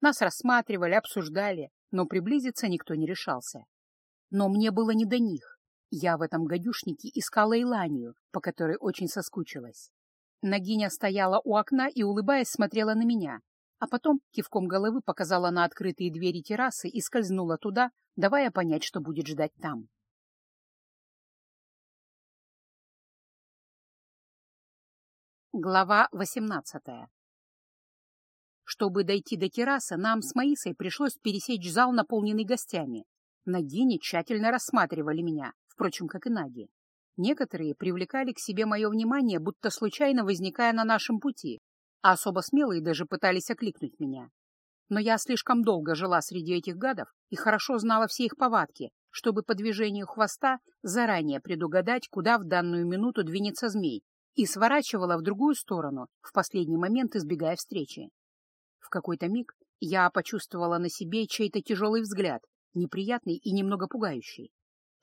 Нас рассматривали, обсуждали, но приблизиться никто не решался. Но мне было не до них. Я в этом гадюшнике искала Иланию, по которой очень соскучилась. Нагиня стояла у окна и, улыбаясь, смотрела на меня, а потом кивком головы показала на открытые двери террасы и скользнула туда, давая понять, что будет ждать там. Глава 18 Чтобы дойти до террасы, нам с Маисой пришлось пересечь зал, наполненный гостями. Нагини тщательно рассматривали меня, впрочем, как и Наги. Некоторые привлекали к себе мое внимание, будто случайно возникая на нашем пути, а особо смелые даже пытались окликнуть меня. Но я слишком долго жила среди этих гадов и хорошо знала все их повадки, чтобы по движению хвоста заранее предугадать, куда в данную минуту двинется змей, и сворачивала в другую сторону, в последний момент избегая встречи. В какой-то миг я почувствовала на себе чей-то тяжелый взгляд, неприятный и немного пугающий.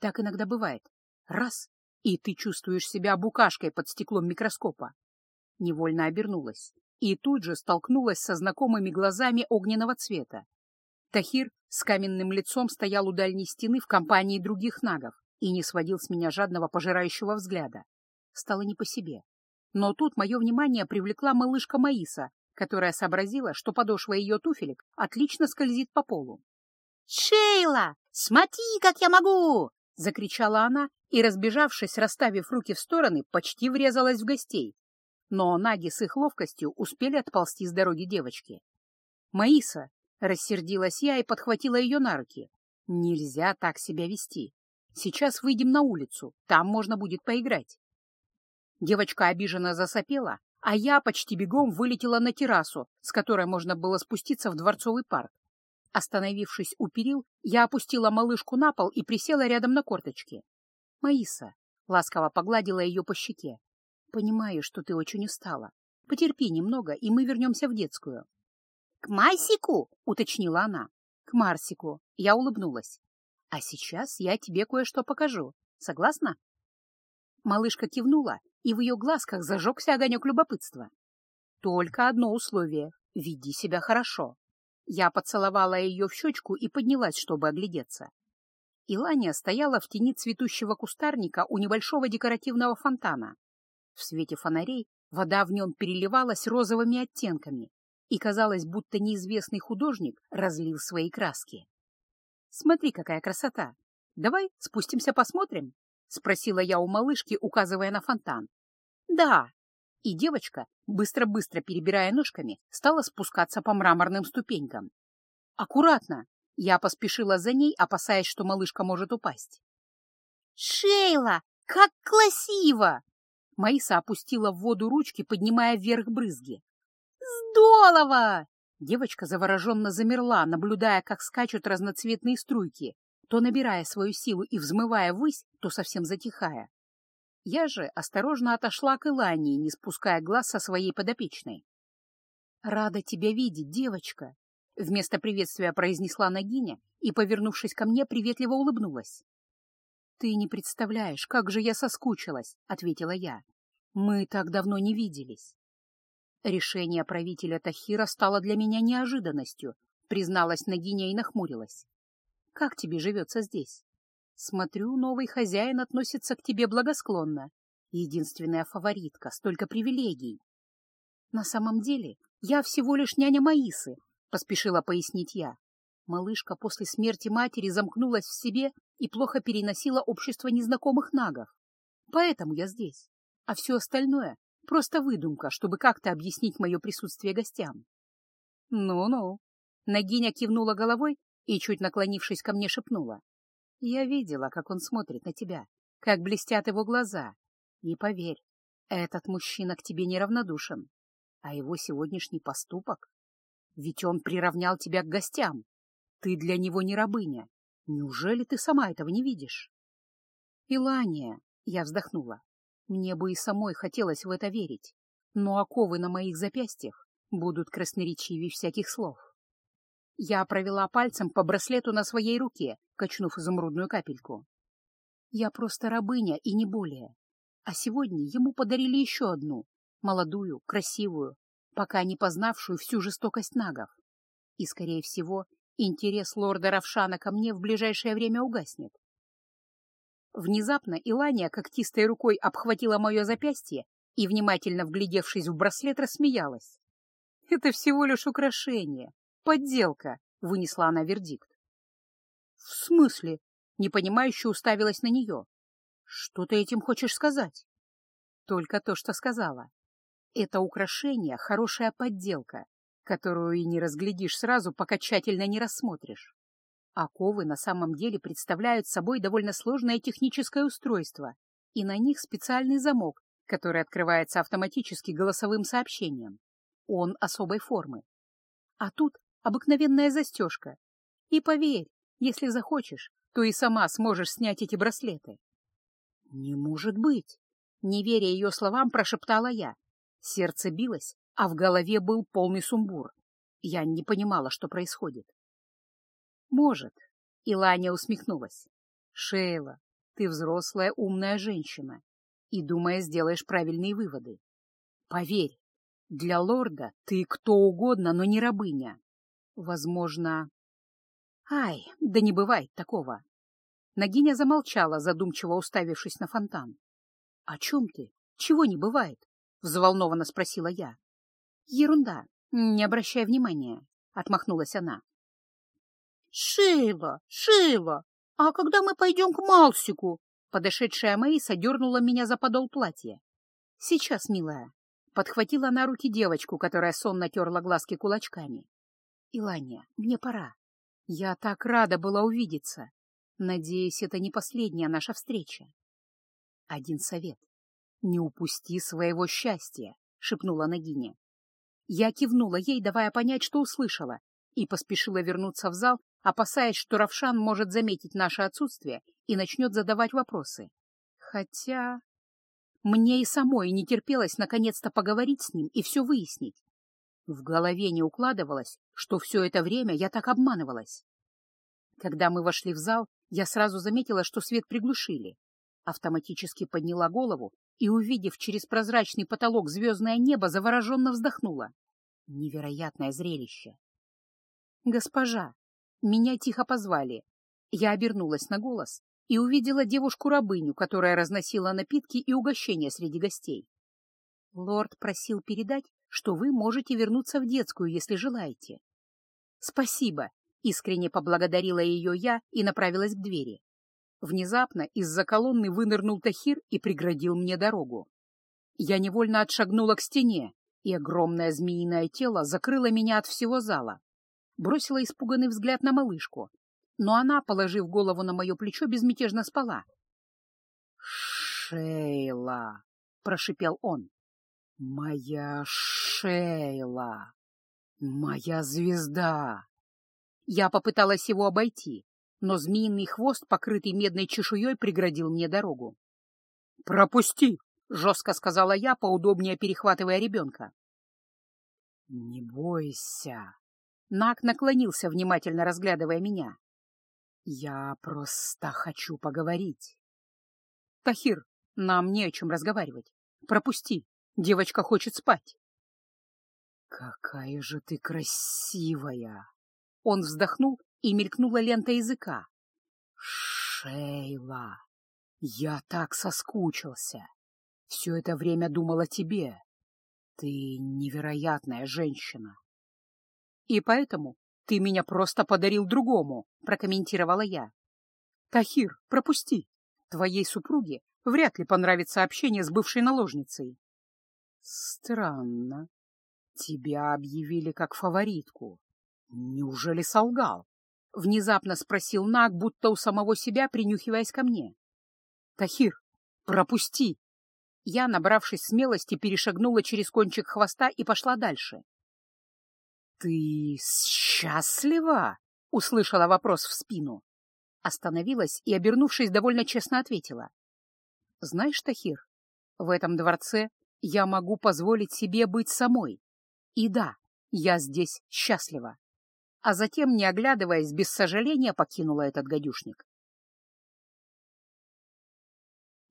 Так иногда бывает. Раз — и ты чувствуешь себя букашкой под стеклом микроскопа. Невольно обернулась и тут же столкнулась со знакомыми глазами огненного цвета. Тахир с каменным лицом стоял у дальней стены в компании других нагов и не сводил с меня жадного пожирающего взгляда. Стало не по себе. Но тут мое внимание привлекла малышка Маиса, которая сообразила, что подошва ее туфелек отлично скользит по полу. «Шейла, смотри, как я могу!» — закричала она и, разбежавшись, расставив руки в стороны, почти врезалась в гостей. Но наги с их ловкостью успели отползти с дороги девочки. «Маиса!» — рассердилась я и подхватила ее на руки. «Нельзя так себя вести. Сейчас выйдем на улицу, там можно будет поиграть». Девочка обиженно засопела, а я почти бегом вылетела на террасу, с которой можно было спуститься в дворцовый парк. Остановившись у перил, я опустила малышку на пол и присела рядом на корточки. «Маиса», — ласково погладила ее по щеке, — «понимаю, что ты очень устала. Потерпи немного, и мы вернемся в детскую». К Масику? — уточнила она. — К Марсику. Я улыбнулась. — А сейчас я тебе кое-что покажу. Согласна? Малышка кивнула, и в ее глазках зажегся огонек любопытства. Только одно условие — веди себя хорошо. Я поцеловала ее в щечку и поднялась, чтобы оглядеться. Илания стояла в тени цветущего кустарника у небольшого декоративного фонтана. В свете фонарей вода в нем переливалась розовыми оттенками, и казалось, будто неизвестный художник разлил свои краски. «Смотри, какая красота! Давай спустимся посмотрим?» — спросила я у малышки, указывая на фонтан. «Да!» И девочка, быстро-быстро перебирая ножками, стала спускаться по мраморным ступенькам. «Аккуратно!» Я поспешила за ней, опасаясь, что малышка может упасть. «Шейла, как красиво!» Маиса опустила в воду ручки, поднимая вверх брызги. «Здорово!» Девочка завороженно замерла, наблюдая, как скачут разноцветные струйки, то набирая свою силу и взмывая ввысь, то совсем затихая. Я же осторожно отошла к Илании, не спуская глаз со своей подопечной. «Рада тебя видеть, девочка!» Вместо приветствия произнесла Нагиня и, повернувшись ко мне, приветливо улыбнулась. «Ты не представляешь, как же я соскучилась!» — ответила я. «Мы так давно не виделись». Решение правителя Тахира стало для меня неожиданностью, призналась Нагиня и нахмурилась. «Как тебе живется здесь?» Смотрю, новый хозяин относится к тебе благосклонно. Единственная фаворитка, столько привилегий. На самом деле, я всего лишь няня Маисы, поспешила пояснить я. Малышка после смерти матери замкнулась в себе и плохо переносила общество незнакомых нагов. Поэтому я здесь. А все остальное — просто выдумка, чтобы как-то объяснить мое присутствие гостям. Ну-ну. Нагиня кивнула головой и, чуть наклонившись ко мне, шепнула. Я видела, как он смотрит на тебя, как блестят его глаза. И поверь, этот мужчина к тебе неравнодушен. А его сегодняшний поступок? Ведь он приравнял тебя к гостям. Ты для него не рабыня. Неужели ты сама этого не видишь? Илания, я вздохнула. Мне бы и самой хотелось в это верить, но оковы на моих запястьях будут красноречивее всяких слов. Я провела пальцем по браслету на своей руке, качнув изумрудную капельку. Я просто рабыня и не более. А сегодня ему подарили еще одну, молодую, красивую, пока не познавшую всю жестокость нагов. И, скорее всего, интерес лорда Равшана ко мне в ближайшее время угаснет. Внезапно Илания когтистой рукой обхватила мое запястье и, внимательно вглядевшись в браслет, рассмеялась. «Это всего лишь украшение, подделка», — вынесла она вердикт. «В смысле?» — непонимающе уставилась на нее. «Что ты этим хочешь сказать?» «Только то, что сказала. Это украшение — хорошая подделка, которую и не разглядишь сразу, пока тщательно не рассмотришь. Оковы на самом деле представляют собой довольно сложное техническое устройство, и на них специальный замок, который открывается автоматически голосовым сообщением. Он особой формы. А тут обыкновенная застежка. И поверь, если захочешь, то и сама сможешь снять эти браслеты. — Не может быть! — не веря ее словам, прошептала я. Сердце билось, а в голове был полный сумбур. Я не понимала, что происходит. — Может, — Илания усмехнулась. — Шейла, ты взрослая умная женщина и, думая, сделаешь правильные выводы. Поверь, для лорда ты кто угодно, но не рабыня. Возможно, Ай, да не бывает такого. Нагиня замолчала, задумчиво уставившись на фонтан. — О чем ты? Чего не бывает? — взволнованно спросила я. — Ерунда, не обращай внимания, — отмахнулась она. — Шила, Шила, а когда мы пойдем к Малсику? Подошедшая Маиса дернула меня за подол платья. — Сейчас, милая. Подхватила на руки девочку, которая сонно терла глазки кулачками. — Илания, мне пора. Я так рада была увидеться. Надеюсь, это не последняя наша встреча. Один совет. Не упусти своего счастья, шепнула Нагиня. Я кивнула ей, давая понять, что услышала, и поспешила вернуться в зал, опасаясь, что Равшан может заметить наше отсутствие и начнет задавать вопросы. Хотя... Мне и самой не терпелось наконец-то поговорить с ним и все выяснить. В голове не укладывалось, что все это время я так обманывалась. Когда мы вошли в зал, я сразу заметила, что свет приглушили. Автоматически подняла голову и, увидев через прозрачный потолок звездное небо, завороженно вздохнула. Невероятное зрелище! «Госпожа!» Меня тихо позвали. Я обернулась на голос и увидела девушку-рабыню, которая разносила напитки и угощения среди гостей. Лорд просил передать, что вы можете вернуться в детскую, если желаете. Спасибо, искренне поблагодарила ее я и направилась к двери. Внезапно из-за колонны вынырнул Тахир и преградил мне дорогу. Я невольно отшагнула к стене, и огромное змеиное тело закрыло меня от всего зала. Бросила испуганный взгляд на малышку, но она, положив голову на мое плечо, безмятежно спала. «Шейла!» — прошипел он. «Моя Шейла! Моя звезда!» Я попыталась его обойти, но змеиный хвост, покрытый медной чешуей, преградил мне дорогу. «Пропусти!» — жестко сказала я, поудобнее перехватывая ребенка. «Не бойся!» Нак наклонился, внимательно разглядывая меня. «Я просто хочу поговорить». «Тахир, нам не о чем разговаривать. Пропусти, девочка хочет спать». «Какая же ты красивая!» Он вздохнул, и мелькнула лента языка. «Шейла, я так соскучился. Все это время думал о тебе. Ты невероятная женщина». «И поэтому ты меня просто подарил другому», — прокомментировала я. «Тахир, пропусти. Твоей супруге вряд ли понравится общение с бывшей наложницей». «Странно. Тебя объявили как фаворитку. Неужели солгал?» — внезапно спросил Наг, будто у самого себя, принюхиваясь ко мне. «Тахир, пропусти!» Я, набравшись смелости, перешагнула через кончик хвоста и пошла дальше. «Ты счастлива?» — услышала вопрос в спину. Остановилась и, обернувшись, довольно честно ответила. «Знаешь, Тахир, в этом дворце я могу позволить себе быть самой. И да, я здесь счастлива». А затем, не оглядываясь, без сожаления покинула этот гадюшник.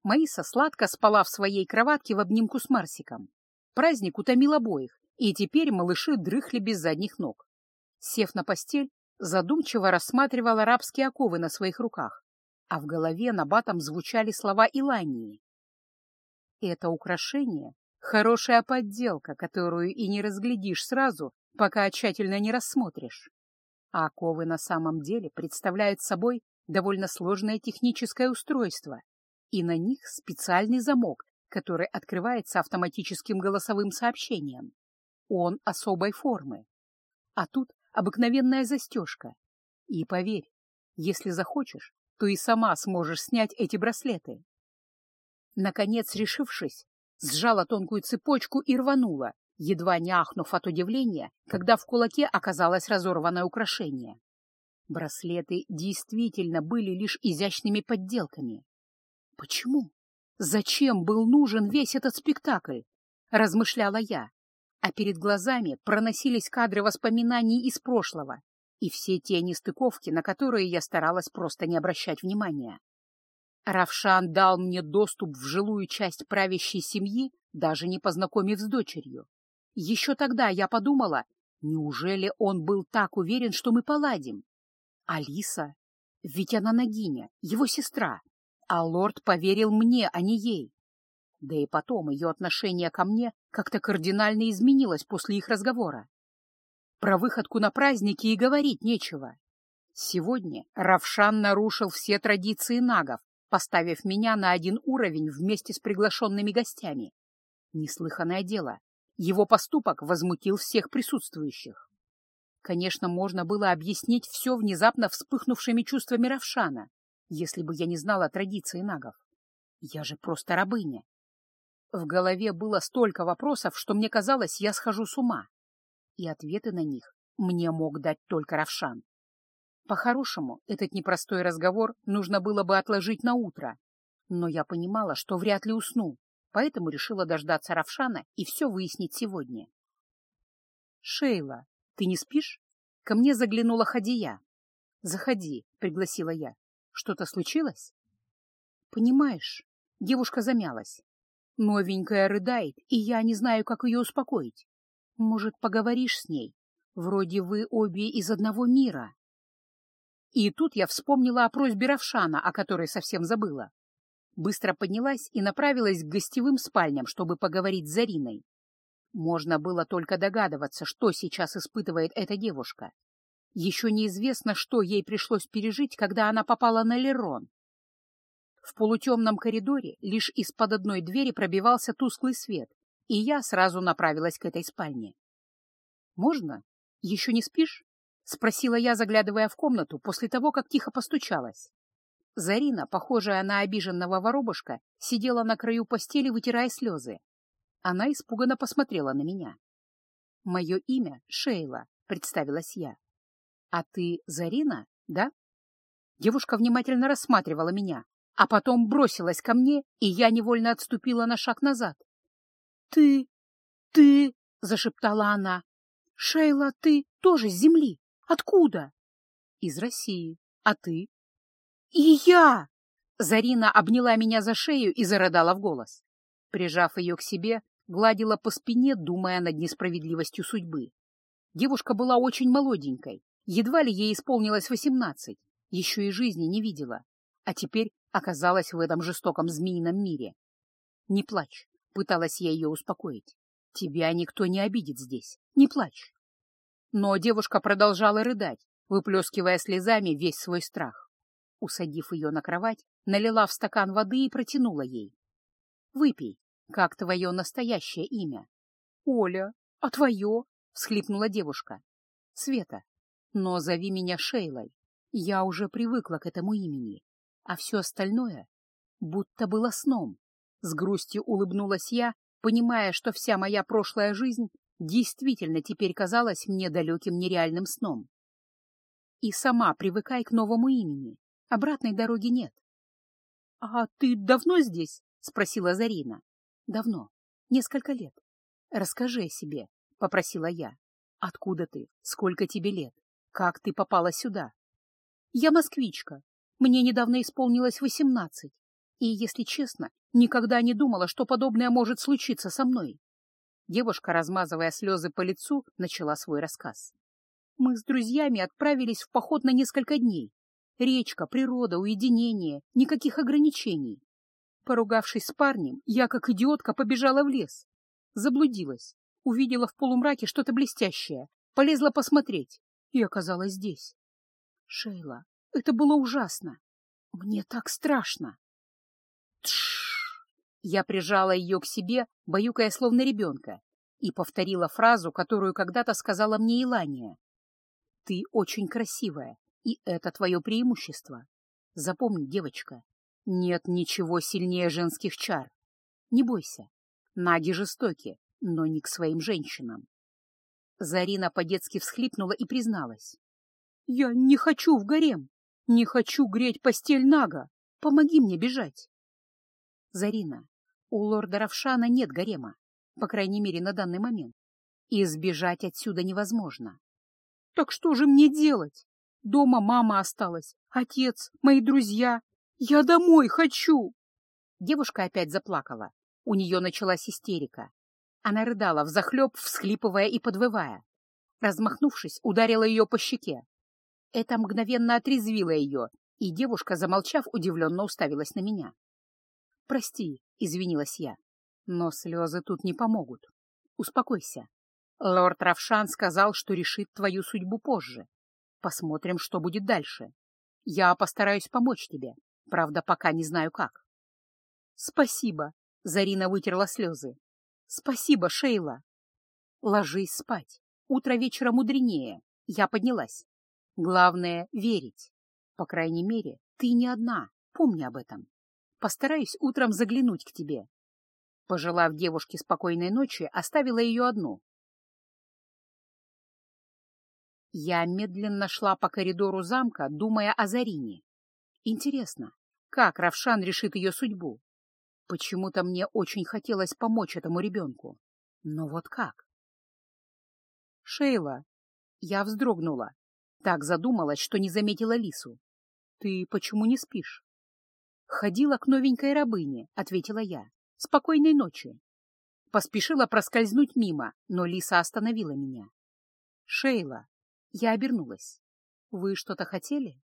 Маиса сладко спала в своей кроватке в обнимку с Марсиком. Праздник утомил обоих, и теперь малыши дрыхли без задних ног. Сев на постель, задумчиво рассматривала арабские оковы на своих руках, а в голове на батом звучали слова Илании. Это украшение — хорошая подделка, которую и не разглядишь сразу, пока тщательно не рассмотришь. А оковы на самом деле представляют собой довольно сложное техническое устройство, и на них специальный замок, который открывается автоматическим голосовым сообщением. Он особой формы. А тут обыкновенная застежка. И поверь, если захочешь, то и сама сможешь снять эти браслеты. Наконец, решившись, сжала тонкую цепочку и рванула, едва не ахнув от удивления, когда в кулаке оказалось разорванное украшение. Браслеты действительно были лишь изящными подделками. Почему? Зачем был нужен весь этот спектакль? Размышляла я а перед глазами проносились кадры воспоминаний из прошлого и все те нестыковки, на которые я старалась просто не обращать внимания. Равшан дал мне доступ в жилую часть правящей семьи, даже не познакомив с дочерью. Еще тогда я подумала, неужели он был так уверен, что мы поладим? Алиса? Ведь она Нагиня, его сестра, а лорд поверил мне, а не ей. Да и потом ее отношение ко мне как-то кардинально изменилось после их разговора. Про выходку на праздники и говорить нечего. Сегодня Равшан нарушил все традиции нагов, поставив меня на один уровень вместе с приглашенными гостями. Неслыханное дело. Его поступок возмутил всех присутствующих. Конечно, можно было объяснить все внезапно вспыхнувшими чувствами Равшана, если бы я не знала традиции нагов. Я же просто рабыня, в голове было столько вопросов, что мне казалось, я схожу с ума. И ответы на них мне мог дать только Равшан. По-хорошему, этот непростой разговор нужно было бы отложить на утро. Но я понимала, что вряд ли усну, поэтому решила дождаться Равшана и все выяснить сегодня. Шейла, ты не спишь? Ко мне заглянула Хадия. Заходи, пригласила я. Что-то случилось? Понимаешь, девушка замялась. Новенькая рыдает, и я не знаю, как ее успокоить. Может, поговоришь с ней? Вроде вы обе из одного мира. И тут я вспомнила о просьбе Равшана, о которой совсем забыла. Быстро поднялась и направилась к гостевым спальням, чтобы поговорить с Зариной. Можно было только догадываться, что сейчас испытывает эта девушка. Еще неизвестно, что ей пришлось пережить, когда она попала на Лерон. В полутемном коридоре лишь из-под одной двери пробивался тусклый свет, и я сразу направилась к этой спальне. «Можно? Еще не спишь?» — спросила я, заглядывая в комнату после того, как тихо постучалась. Зарина, похожая на обиженного воробушка, сидела на краю постели, вытирая слезы. Она испуганно посмотрела на меня. «Мое имя Шейла», — представилась я. «А ты Зарина, да?» Девушка внимательно рассматривала меня, а потом бросилась ко мне, и я невольно отступила на шаг назад. «Ты... ты...» — зашептала она. «Шейла, ты тоже с земли? Откуда?» «Из России. А ты?» «И я!» Зарина обняла меня за шею и зарыдала в голос. Прижав ее к себе, гладила по спине, думая над несправедливостью судьбы. Девушка была очень молоденькой, едва ли ей исполнилось восемнадцать, еще и жизни не видела, а теперь оказалась в этом жестоком змеином мире. «Не плачь», — пыталась я ее успокоить. «Тебя никто не обидит здесь, не плачь». Но девушка продолжала рыдать, выплескивая слезами весь свой страх. Усадив ее на кровать, налила в стакан воды и протянула ей. «Выпей, как твое настоящее имя?» «Оля, а твое?» — всхлипнула девушка. «Света, но зови меня Шейлой. Я уже привыкла к этому имени, а все остальное будто было сном». С грустью улыбнулась я, понимая, что вся моя прошлая жизнь действительно теперь казалась мне далеким нереальным сном. И сама привыкай к новому имени. Обратной дороги нет. — А ты давно здесь? — спросила Зарина. — Давно. Несколько лет. — Расскажи о себе, — попросила я. — Откуда ты? Сколько тебе лет? Как ты попала сюда? — Я москвичка. Мне недавно исполнилось восемнадцать. И, если честно, никогда не думала, что подобное может случиться со мной. Девушка, размазывая слезы по лицу, начала свой рассказ. Мы с друзьями отправились в поход на несколько дней. Речка, природа, уединение, никаких ограничений. Поругавшись с парнем, я, как идиотка, побежала в лес. Заблудилась, увидела в полумраке что-то блестящее, полезла посмотреть и оказалась здесь. Шейла, это было ужасно. Мне так страшно. Тш! Я прижала ее к себе, баюкая словно ребенка, и повторила фразу, которую когда-то сказала мне Илания. «Ты очень красивая, и это твое преимущество. Запомни, девочка, нет ничего сильнее женских чар. Не бойся. Наги жестоки, но не к своим женщинам. Зарина по-детски всхлипнула и призналась. «Я не хочу в гарем, не хочу греть постель Нага. Помоги мне бежать». «Зарина, у лорда Равшана нет гарема, по крайней мере, на данный момент, и сбежать отсюда невозможно». «Так что же мне делать?» Дома мама осталась, отец, мои друзья. Я домой хочу!» Девушка опять заплакала. У нее началась истерика. Она рыдала, взахлеб, всхлипывая и подвывая. Размахнувшись, ударила ее по щеке. Это мгновенно отрезвило ее, и девушка, замолчав, удивленно уставилась на меня. «Прости», — извинилась я, — «но слезы тут не помогут. Успокойся. Лорд Равшан сказал, что решит твою судьбу позже. Посмотрим, что будет дальше. Я постараюсь помочь тебе, правда, пока не знаю как. Спасибо, Зарина вытерла слезы. Спасибо, Шейла. Ложись спать. Утро вечера мудренее. Я поднялась. Главное — верить. По крайней мере, ты не одна. Помни об этом. Постараюсь утром заглянуть к тебе. Пожелав девушке спокойной ночи, оставила ее одну, Я медленно шла по коридору замка, думая о Зарине. Интересно, как Равшан решит ее судьбу? Почему-то мне очень хотелось помочь этому ребенку. Но вот как? Шейла. Я вздрогнула. Так задумалась, что не заметила Лису. Ты почему не спишь? Ходила к новенькой рабыне, ответила я. Спокойной ночи. Поспешила проскользнуть мимо, но Лиса остановила меня. Шейла. Я обернулась. Вы что-то хотели?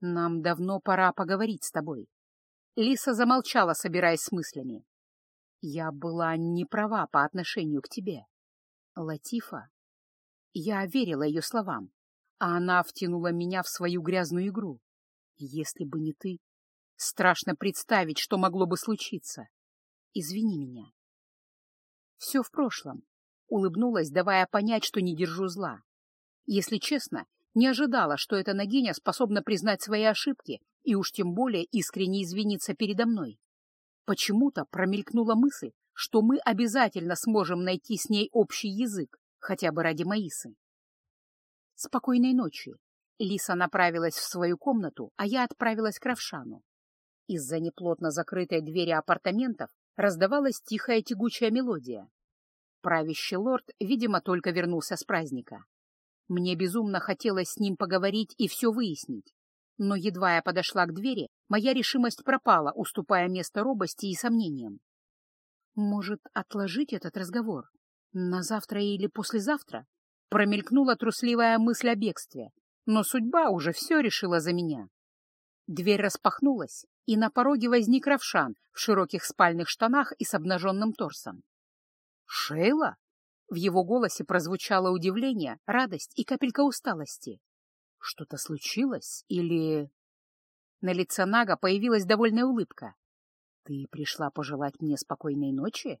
Нам давно пора поговорить с тобой. Лиса замолчала, собираясь с мыслями. Я была не права по отношению к тебе. Латифа. Я верила ее словам, а она втянула меня в свою грязную игру. Если бы не ты, страшно представить, что могло бы случиться. Извини меня. Все в прошлом. Улыбнулась, давая понять, что не держу зла. Если честно, не ожидала, что эта Нагиня способна признать свои ошибки и уж тем более искренне извиниться передо мной. Почему-то промелькнула мысль, что мы обязательно сможем найти с ней общий язык, хотя бы ради Маисы. Спокойной ночи. Лиса направилась в свою комнату, а я отправилась к Равшану. Из-за неплотно закрытой двери апартаментов раздавалась тихая тягучая мелодия. Правящий лорд, видимо, только вернулся с праздника. Мне безумно хотелось с ним поговорить и все выяснить. Но едва я подошла к двери, моя решимость пропала, уступая место робости и сомнениям. Может, отложить этот разговор? На завтра или послезавтра? Промелькнула трусливая мысль о бегстве, но судьба уже все решила за меня. Дверь распахнулась, и на пороге возник Равшан в широких спальных штанах и с обнаженным торсом. «Шейла?» В его голосе прозвучало удивление, радость и капелька усталости. Что-то случилось или... На лице Нага появилась довольная улыбка. «Ты пришла пожелать мне спокойной ночи?»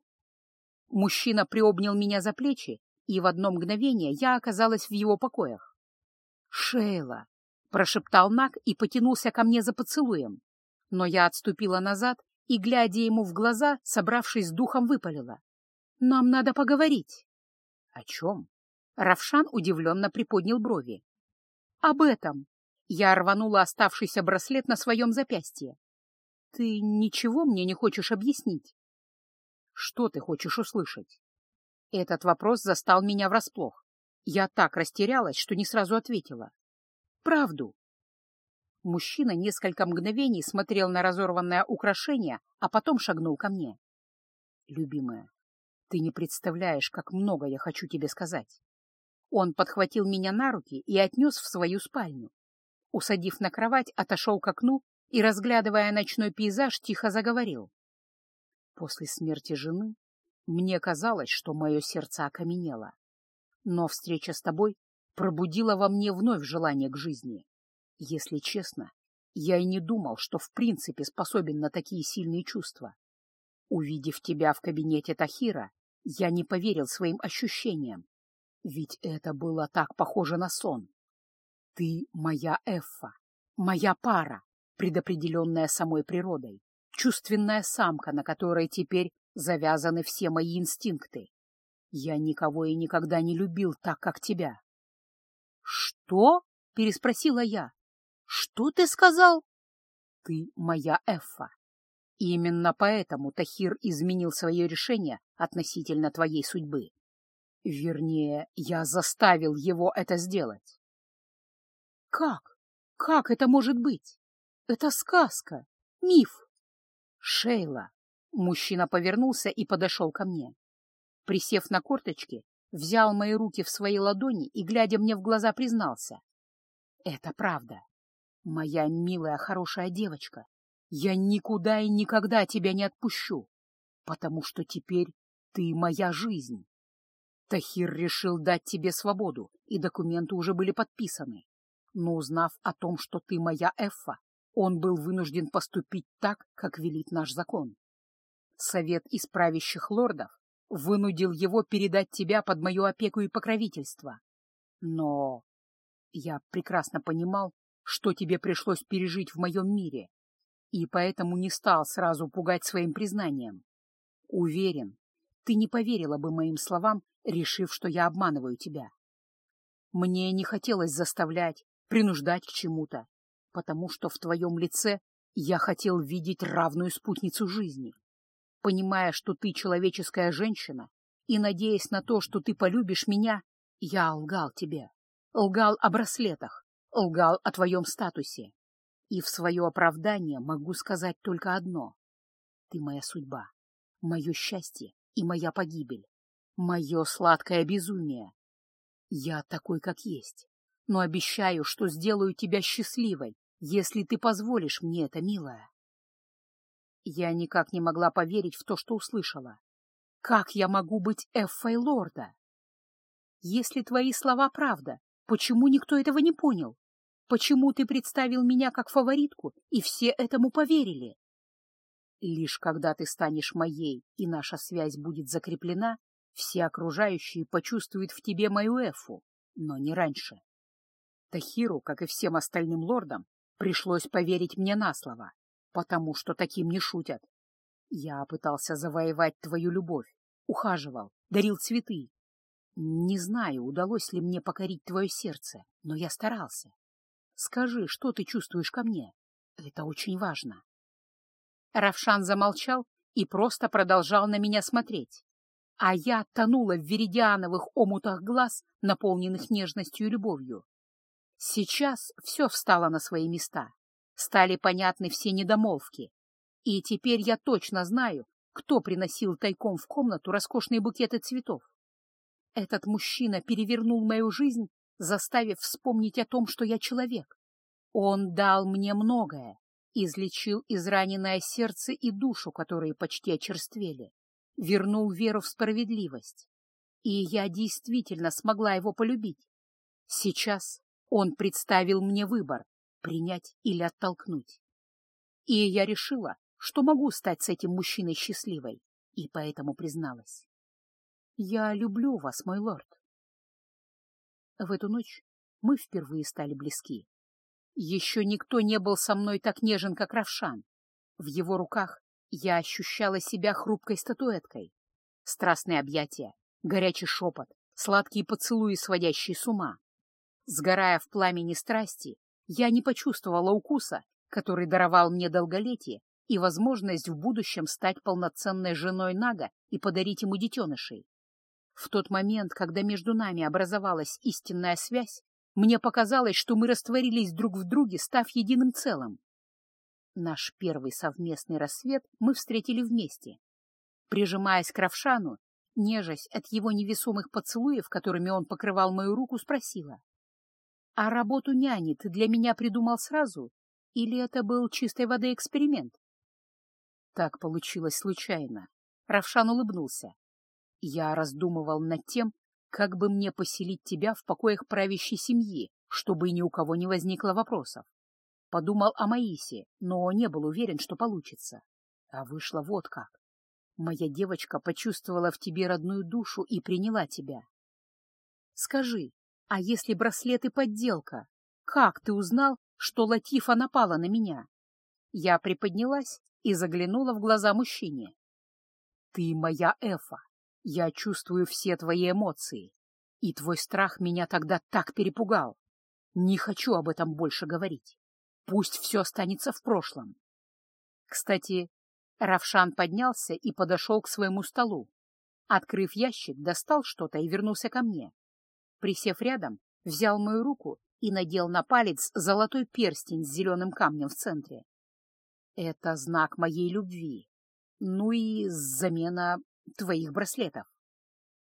Мужчина приобнял меня за плечи, и в одно мгновение я оказалась в его покоях. «Шейла!» — прошептал Наг и потянулся ко мне за поцелуем. Но я отступила назад и, глядя ему в глаза, собравшись с духом, выпалила. «Нам надо поговорить». «О чем?» Равшан удивленно приподнял брови. «Об этом!» Я рванула оставшийся браслет на своем запястье. «Ты ничего мне не хочешь объяснить?» «Что ты хочешь услышать?» Этот вопрос застал меня врасплох. Я так растерялась, что не сразу ответила. «Правду!» Мужчина несколько мгновений смотрел на разорванное украшение, а потом шагнул ко мне. «Любимая, ты не представляешь, как много я хочу тебе сказать. Он подхватил меня на руки и отнес в свою спальню. Усадив на кровать, отошел к окну и, разглядывая ночной пейзаж, тихо заговорил. После смерти жены мне казалось, что мое сердце окаменело. Но встреча с тобой пробудила во мне вновь желание к жизни. Если честно, я и не думал, что в принципе способен на такие сильные чувства. Увидев тебя в кабинете Тахира, я не поверил своим ощущениям. Ведь это было так похоже на сон. Ты моя Эффа, моя пара, предопределенная самой природой, чувственная самка, на которой теперь завязаны все мои инстинкты. Я никого и никогда не любил так, как тебя. — Что? — переспросила я. — Что ты сказал? — Ты моя Эффа, именно поэтому Тахир изменил свое решение относительно твоей судьбы. Вернее, я заставил его это сделать. Как? Как это может быть? Это сказка, миф. Шейла. Мужчина повернулся и подошел ко мне. Присев на корточки, взял мои руки в свои ладони и, глядя мне в глаза, признался. Это правда. Моя милая, хорошая девочка, я никуда и никогда тебя не отпущу, потому что теперь ты моя жизнь. Тахир решил дать тебе свободу, и документы уже были подписаны. Но узнав о том, что ты моя Эффа, он был вынужден поступить так, как велит наш закон. Совет из лордов вынудил его передать тебя под мою опеку и покровительство. Но я прекрасно понимал, что тебе пришлось пережить в моем мире, и поэтому не стал сразу пугать своим признанием. Уверен, ты не поверила бы моим словам, решив, что я обманываю тебя. Мне не хотелось заставлять, принуждать к чему-то, потому что в твоем лице я хотел видеть равную спутницу жизни. Понимая, что ты человеческая женщина, и надеясь на то, что ты полюбишь меня, Я лгал тебе, лгал о браслетах, лгал о твоем статусе. И в свое оправдание могу сказать только одно. Ты моя судьба, мое счастье и моя погибель, мое сладкое безумие. Я такой, как есть, но обещаю, что сделаю тебя счастливой, если ты позволишь мне это, милая. Я никак не могла поверить в то, что услышала. Как я могу быть Эффой Лорда? Если твои слова правда, почему никто этого не понял? Почему ты представил меня как фаворитку, и все этому поверили? Лишь когда ты станешь моей, и наша связь будет закреплена, все окружающие почувствуют в тебе мою Эфу, но не раньше. Тахиру, как и всем остальным лордам, пришлось поверить мне на слово, потому что таким не шутят. Я пытался завоевать твою любовь, ухаживал, дарил цветы. Не знаю, удалось ли мне покорить твое сердце, но я старался. Скажи, что ты чувствуешь ко мне? Это очень важно. Равшан замолчал и просто продолжал на меня смотреть. А я тонула в веридиановых омутах глаз, наполненных нежностью и любовью. Сейчас все встало на свои места. Стали понятны все недомолвки. И теперь я точно знаю, кто приносил тайком в комнату роскошные букеты цветов. Этот мужчина перевернул мою жизнь, заставив вспомнить о том, что я человек. Он дал мне многое, излечил израненное сердце и душу, которые почти очерствели, вернул веру в справедливость. И я действительно смогла его полюбить. Сейчас он представил мне выбор — принять или оттолкнуть. И я решила, что могу стать с этим мужчиной счастливой, и поэтому призналась. «Я люблю вас, мой лорд». В эту ночь мы впервые стали близки. Еще никто не был со мной так нежен, как Равшан. В его руках я ощущала себя хрупкой статуэткой. Страстные объятия, горячий шепот, сладкие поцелуи, сводящие с ума. Сгорая в пламени страсти, я не почувствовала укуса, который даровал мне долголетие и возможность в будущем стать полноценной женой Нага и подарить ему детенышей. В тот момент, когда между нами образовалась истинная связь, мне показалось, что мы растворились друг в друге, став единым целым. Наш первый совместный рассвет мы встретили вместе. Прижимаясь к Равшану, нежась от его невесомых поцелуев, которыми он покрывал мою руку, спросила. — А работу няни ты для меня придумал сразу? Или это был чистой воды эксперимент? Так получилось случайно. Равшан улыбнулся. Я раздумывал над тем, как бы мне поселить тебя в покоях правящей семьи, чтобы ни у кого не возникло вопросов. Подумал о Маисе, но не был уверен, что получится. А вышло вот как. Моя девочка почувствовала в тебе родную душу и приняла тебя. Скажи, а если браслеты подделка, как ты узнал, что Латифа напала на меня? Я приподнялась и заглянула в глаза мужчине. «Ты моя Эфа. Я чувствую все твои эмоции. И твой страх меня тогда так перепугал. Не хочу об этом больше говорить. Пусть все останется в прошлом». Кстати, Равшан поднялся и подошел к своему столу. Открыв ящик, достал что-то и вернулся ко мне. Присев рядом, взял мою руку и надел на палец золотой перстень с зеленым камнем в центре. Это знак моей любви. Ну и замена твоих браслетов.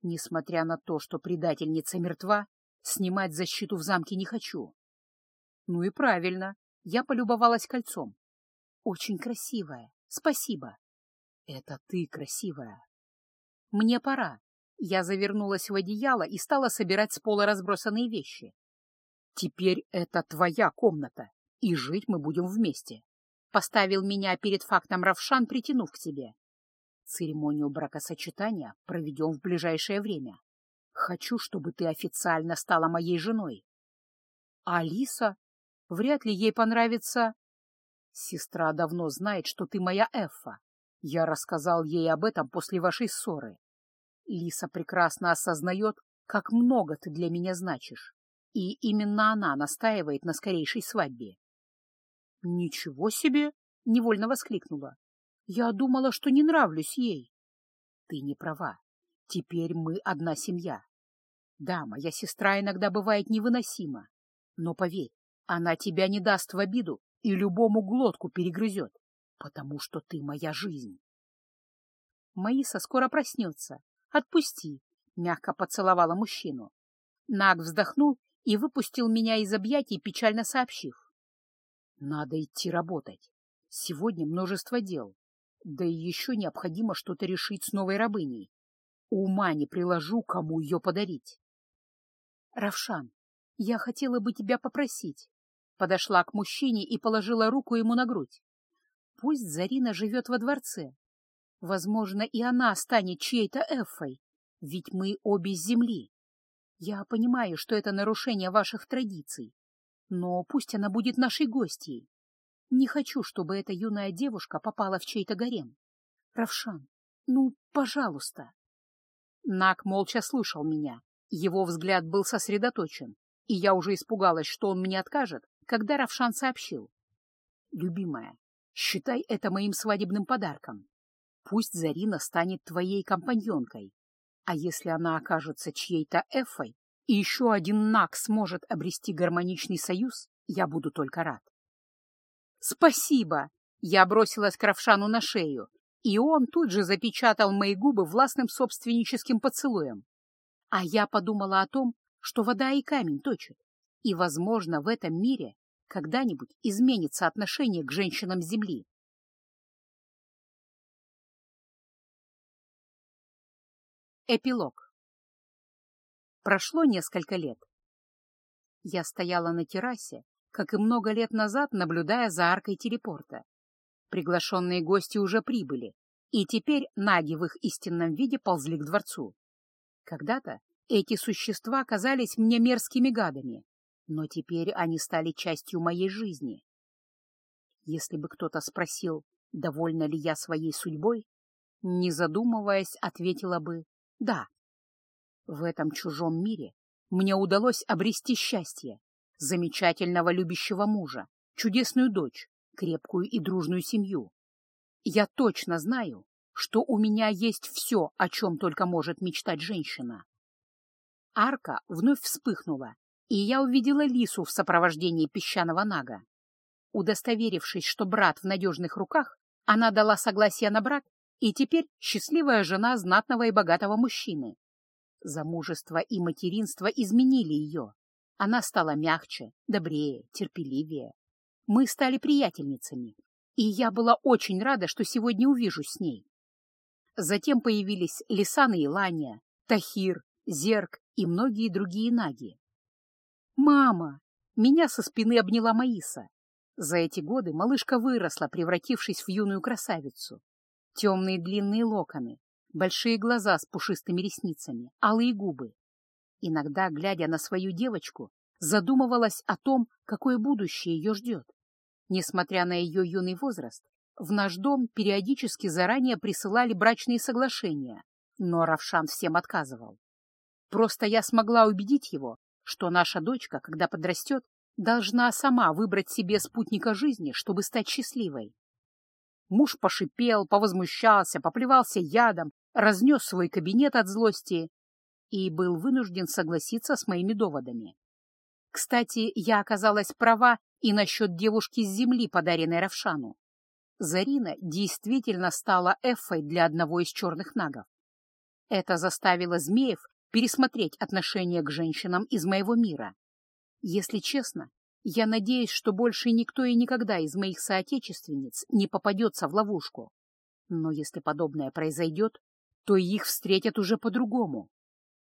Несмотря на то, что предательница мертва, снимать защиту в замке не хочу. Ну и правильно, я полюбовалась кольцом. Очень красивое, спасибо. Это ты красивая. Мне пора. Я завернулась в одеяло и стала собирать с пола разбросанные вещи. Теперь это твоя комната, и жить мы будем вместе. Поставил меня перед фактом Равшан, притянув к себе. Церемонию бракосочетания проведем в ближайшее время. Хочу, чтобы ты официально стала моей женой. Алиса? Вряд ли ей понравится... Сестра давно знает, что ты моя Эффа. Я рассказал ей об этом после вашей ссоры. Лиса прекрасно осознает, как много ты для меня значишь. И именно она настаивает на скорейшей свадьбе. «Ничего себе!» — невольно воскликнула. «Я думала, что не нравлюсь ей». «Ты не права. Теперь мы одна семья. Да, моя сестра иногда бывает невыносима, но поверь, она тебя не даст в обиду и любому глотку перегрызет, потому что ты моя жизнь. Маиса скоро проснется. Отпусти, — мягко поцеловала мужчину. Наг вздохнул и выпустил меня из объятий, печально сообщив. Надо идти работать. Сегодня множество дел. Да и еще необходимо что-то решить с новой рабыней. Ума не приложу, кому ее подарить. Равшан, я хотела бы тебя попросить. Подошла к мужчине и положила руку ему на грудь. Пусть Зарина живет во дворце. Возможно, и она станет чьей-то эфой, ведь мы обе с земли. Я понимаю, что это нарушение ваших традиций, но пусть она будет нашей гостьей. Не хочу, чтобы эта юная девушка попала в чей-то гарем. Равшан, ну, пожалуйста. Нак молча слушал меня. Его взгляд был сосредоточен, и я уже испугалась, что он мне откажет, когда Равшан сообщил. «Любимая, считай это моим свадебным подарком. Пусть Зарина станет твоей компаньонкой. А если она окажется чьей-то эфой, и еще один Нак сможет обрести гармоничный союз, я буду только рад. «Спасибо!» — я бросилась к Равшану на шею, и он тут же запечатал мои губы властным собственническим поцелуем. А я подумала о том, что вода и камень точат, и, возможно, в этом мире когда-нибудь изменится отношение к женщинам Земли. Эпилог Прошло несколько лет. Я стояла на террасе, как и много лет назад, наблюдая за аркой телепорта. Приглашенные гости уже прибыли, и теперь наги в их истинном виде ползли к дворцу. Когда-то эти существа казались мне мерзкими гадами, но теперь они стали частью моей жизни. Если бы кто-то спросил, довольна ли я своей судьбой, не задумываясь, ответила бы «да». В этом чужом мире мне удалось обрести счастье, замечательного любящего мужа, чудесную дочь, крепкую и дружную семью. Я точно знаю, что у меня есть все, о чем только может мечтать женщина. Арка вновь вспыхнула, и я увидела лису в сопровождении песчаного нага. Удостоверившись, что брат в надежных руках, она дала согласие на брак, и теперь счастливая жена знатного и богатого мужчины. Замужество и материнство изменили ее. Она стала мягче, добрее, терпеливее. Мы стали приятельницами, и я была очень рада, что сегодня увижусь с ней. Затем появились Лисан и Илания, Тахир, Зерк и многие другие наги. «Мама!» — меня со спины обняла Маиса. За эти годы малышка выросла, превратившись в юную красавицу. Темные длинные локоны, большие глаза с пушистыми ресницами, алые губы. Иногда, глядя на свою девочку, задумывалась о том, какое будущее ее ждет. Несмотря на ее юный возраст, в наш дом периодически заранее присылали брачные соглашения, но Равшан всем отказывал. Просто я смогла убедить его, что наша дочка, когда подрастет, должна сама выбрать себе спутника жизни, чтобы стать счастливой. Муж пошипел, повозмущался, поплевался ядом, разнес свой кабинет от злости и был вынужден согласиться с моими доводами. Кстати, я оказалась права и насчет девушки с земли, подаренной Равшану. Зарина действительно стала эфой для одного из черных нагов. Это заставило змеев пересмотреть отношение к женщинам из моего мира. Если честно, я надеюсь, что больше никто и никогда из моих соотечественниц не попадется в ловушку. Но если подобное произойдет, то их встретят уже по-другому.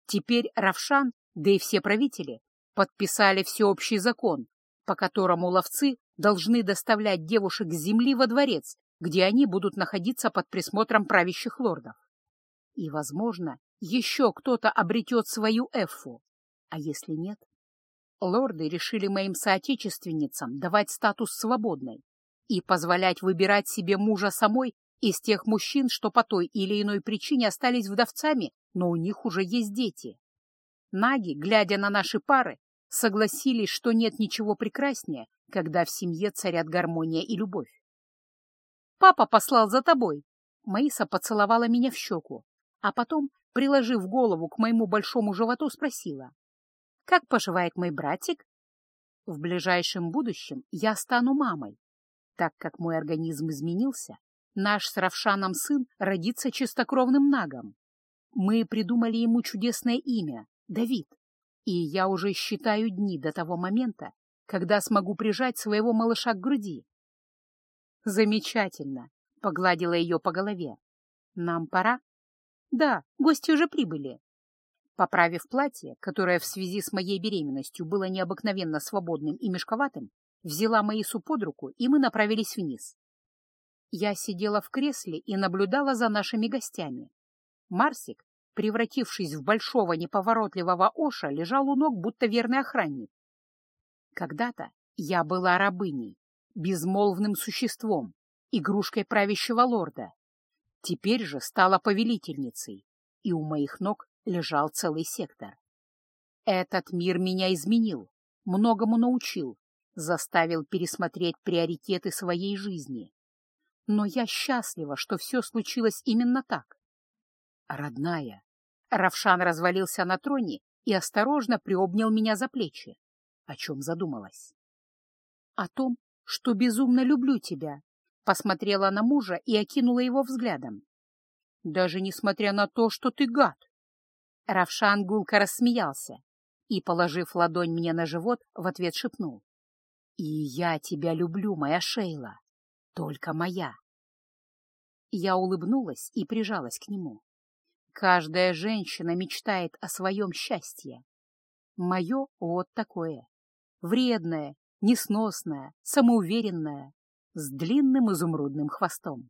Теперь Равшан, да и все правители, подписали всеобщий закон, по которому ловцы должны доставлять девушек с земли во дворец, где они будут находиться под присмотром правящих лордов. И, возможно, еще кто-то обретет свою эффу. А если нет? Лорды решили моим соотечественницам давать статус свободной и позволять выбирать себе мужа самой из тех мужчин, что по той или иной причине остались вдовцами но у них уже есть дети. Наги, глядя на наши пары, согласились, что нет ничего прекраснее, когда в семье царят гармония и любовь. «Папа послал за тобой!» Маиса поцеловала меня в щеку, а потом, приложив голову к моему большому животу, спросила. «Как поживает мой братик?» В ближайшем будущем я стану мамой. Так как мой организм изменился, наш с Равшаном сын родится чистокровным нагом. Мы придумали ему чудесное имя — Давид, и я уже считаю дни до того момента, когда смогу прижать своего малыша к груди. «Замечательно!» — погладила ее по голове. «Нам пора?» «Да, гости уже прибыли». Поправив платье, которое в связи с моей беременностью было необыкновенно свободным и мешковатым, взяла Маису под руку, и мы направились вниз. Я сидела в кресле и наблюдала за нашими гостями. Марсик, превратившись в большого неповоротливого Оша, лежал у ног, будто верный охранник. Когда-то я была рабыней, безмолвным существом, игрушкой правящего лорда. Теперь же стала повелительницей, и у моих ног лежал целый сектор. Этот мир меня изменил, многому научил, заставил пересмотреть приоритеты своей жизни. Но я счастлива, что все случилось именно так. Родная. Равшан развалился на троне и осторожно приобнял меня за плечи. О чем задумалась? О том, что безумно люблю тебя, посмотрела на мужа и окинула его взглядом. Даже несмотря на то, что ты гад. Равшан гулко рассмеялся и, положив ладонь мне на живот, в ответ шепнул. «И я тебя люблю, моя Шейла, только моя». Я улыбнулась и прижалась к нему. Каждая женщина мечтает о своем счастье. Мое вот такое. Вредное, несносное, самоуверенное, с длинным изумрудным хвостом.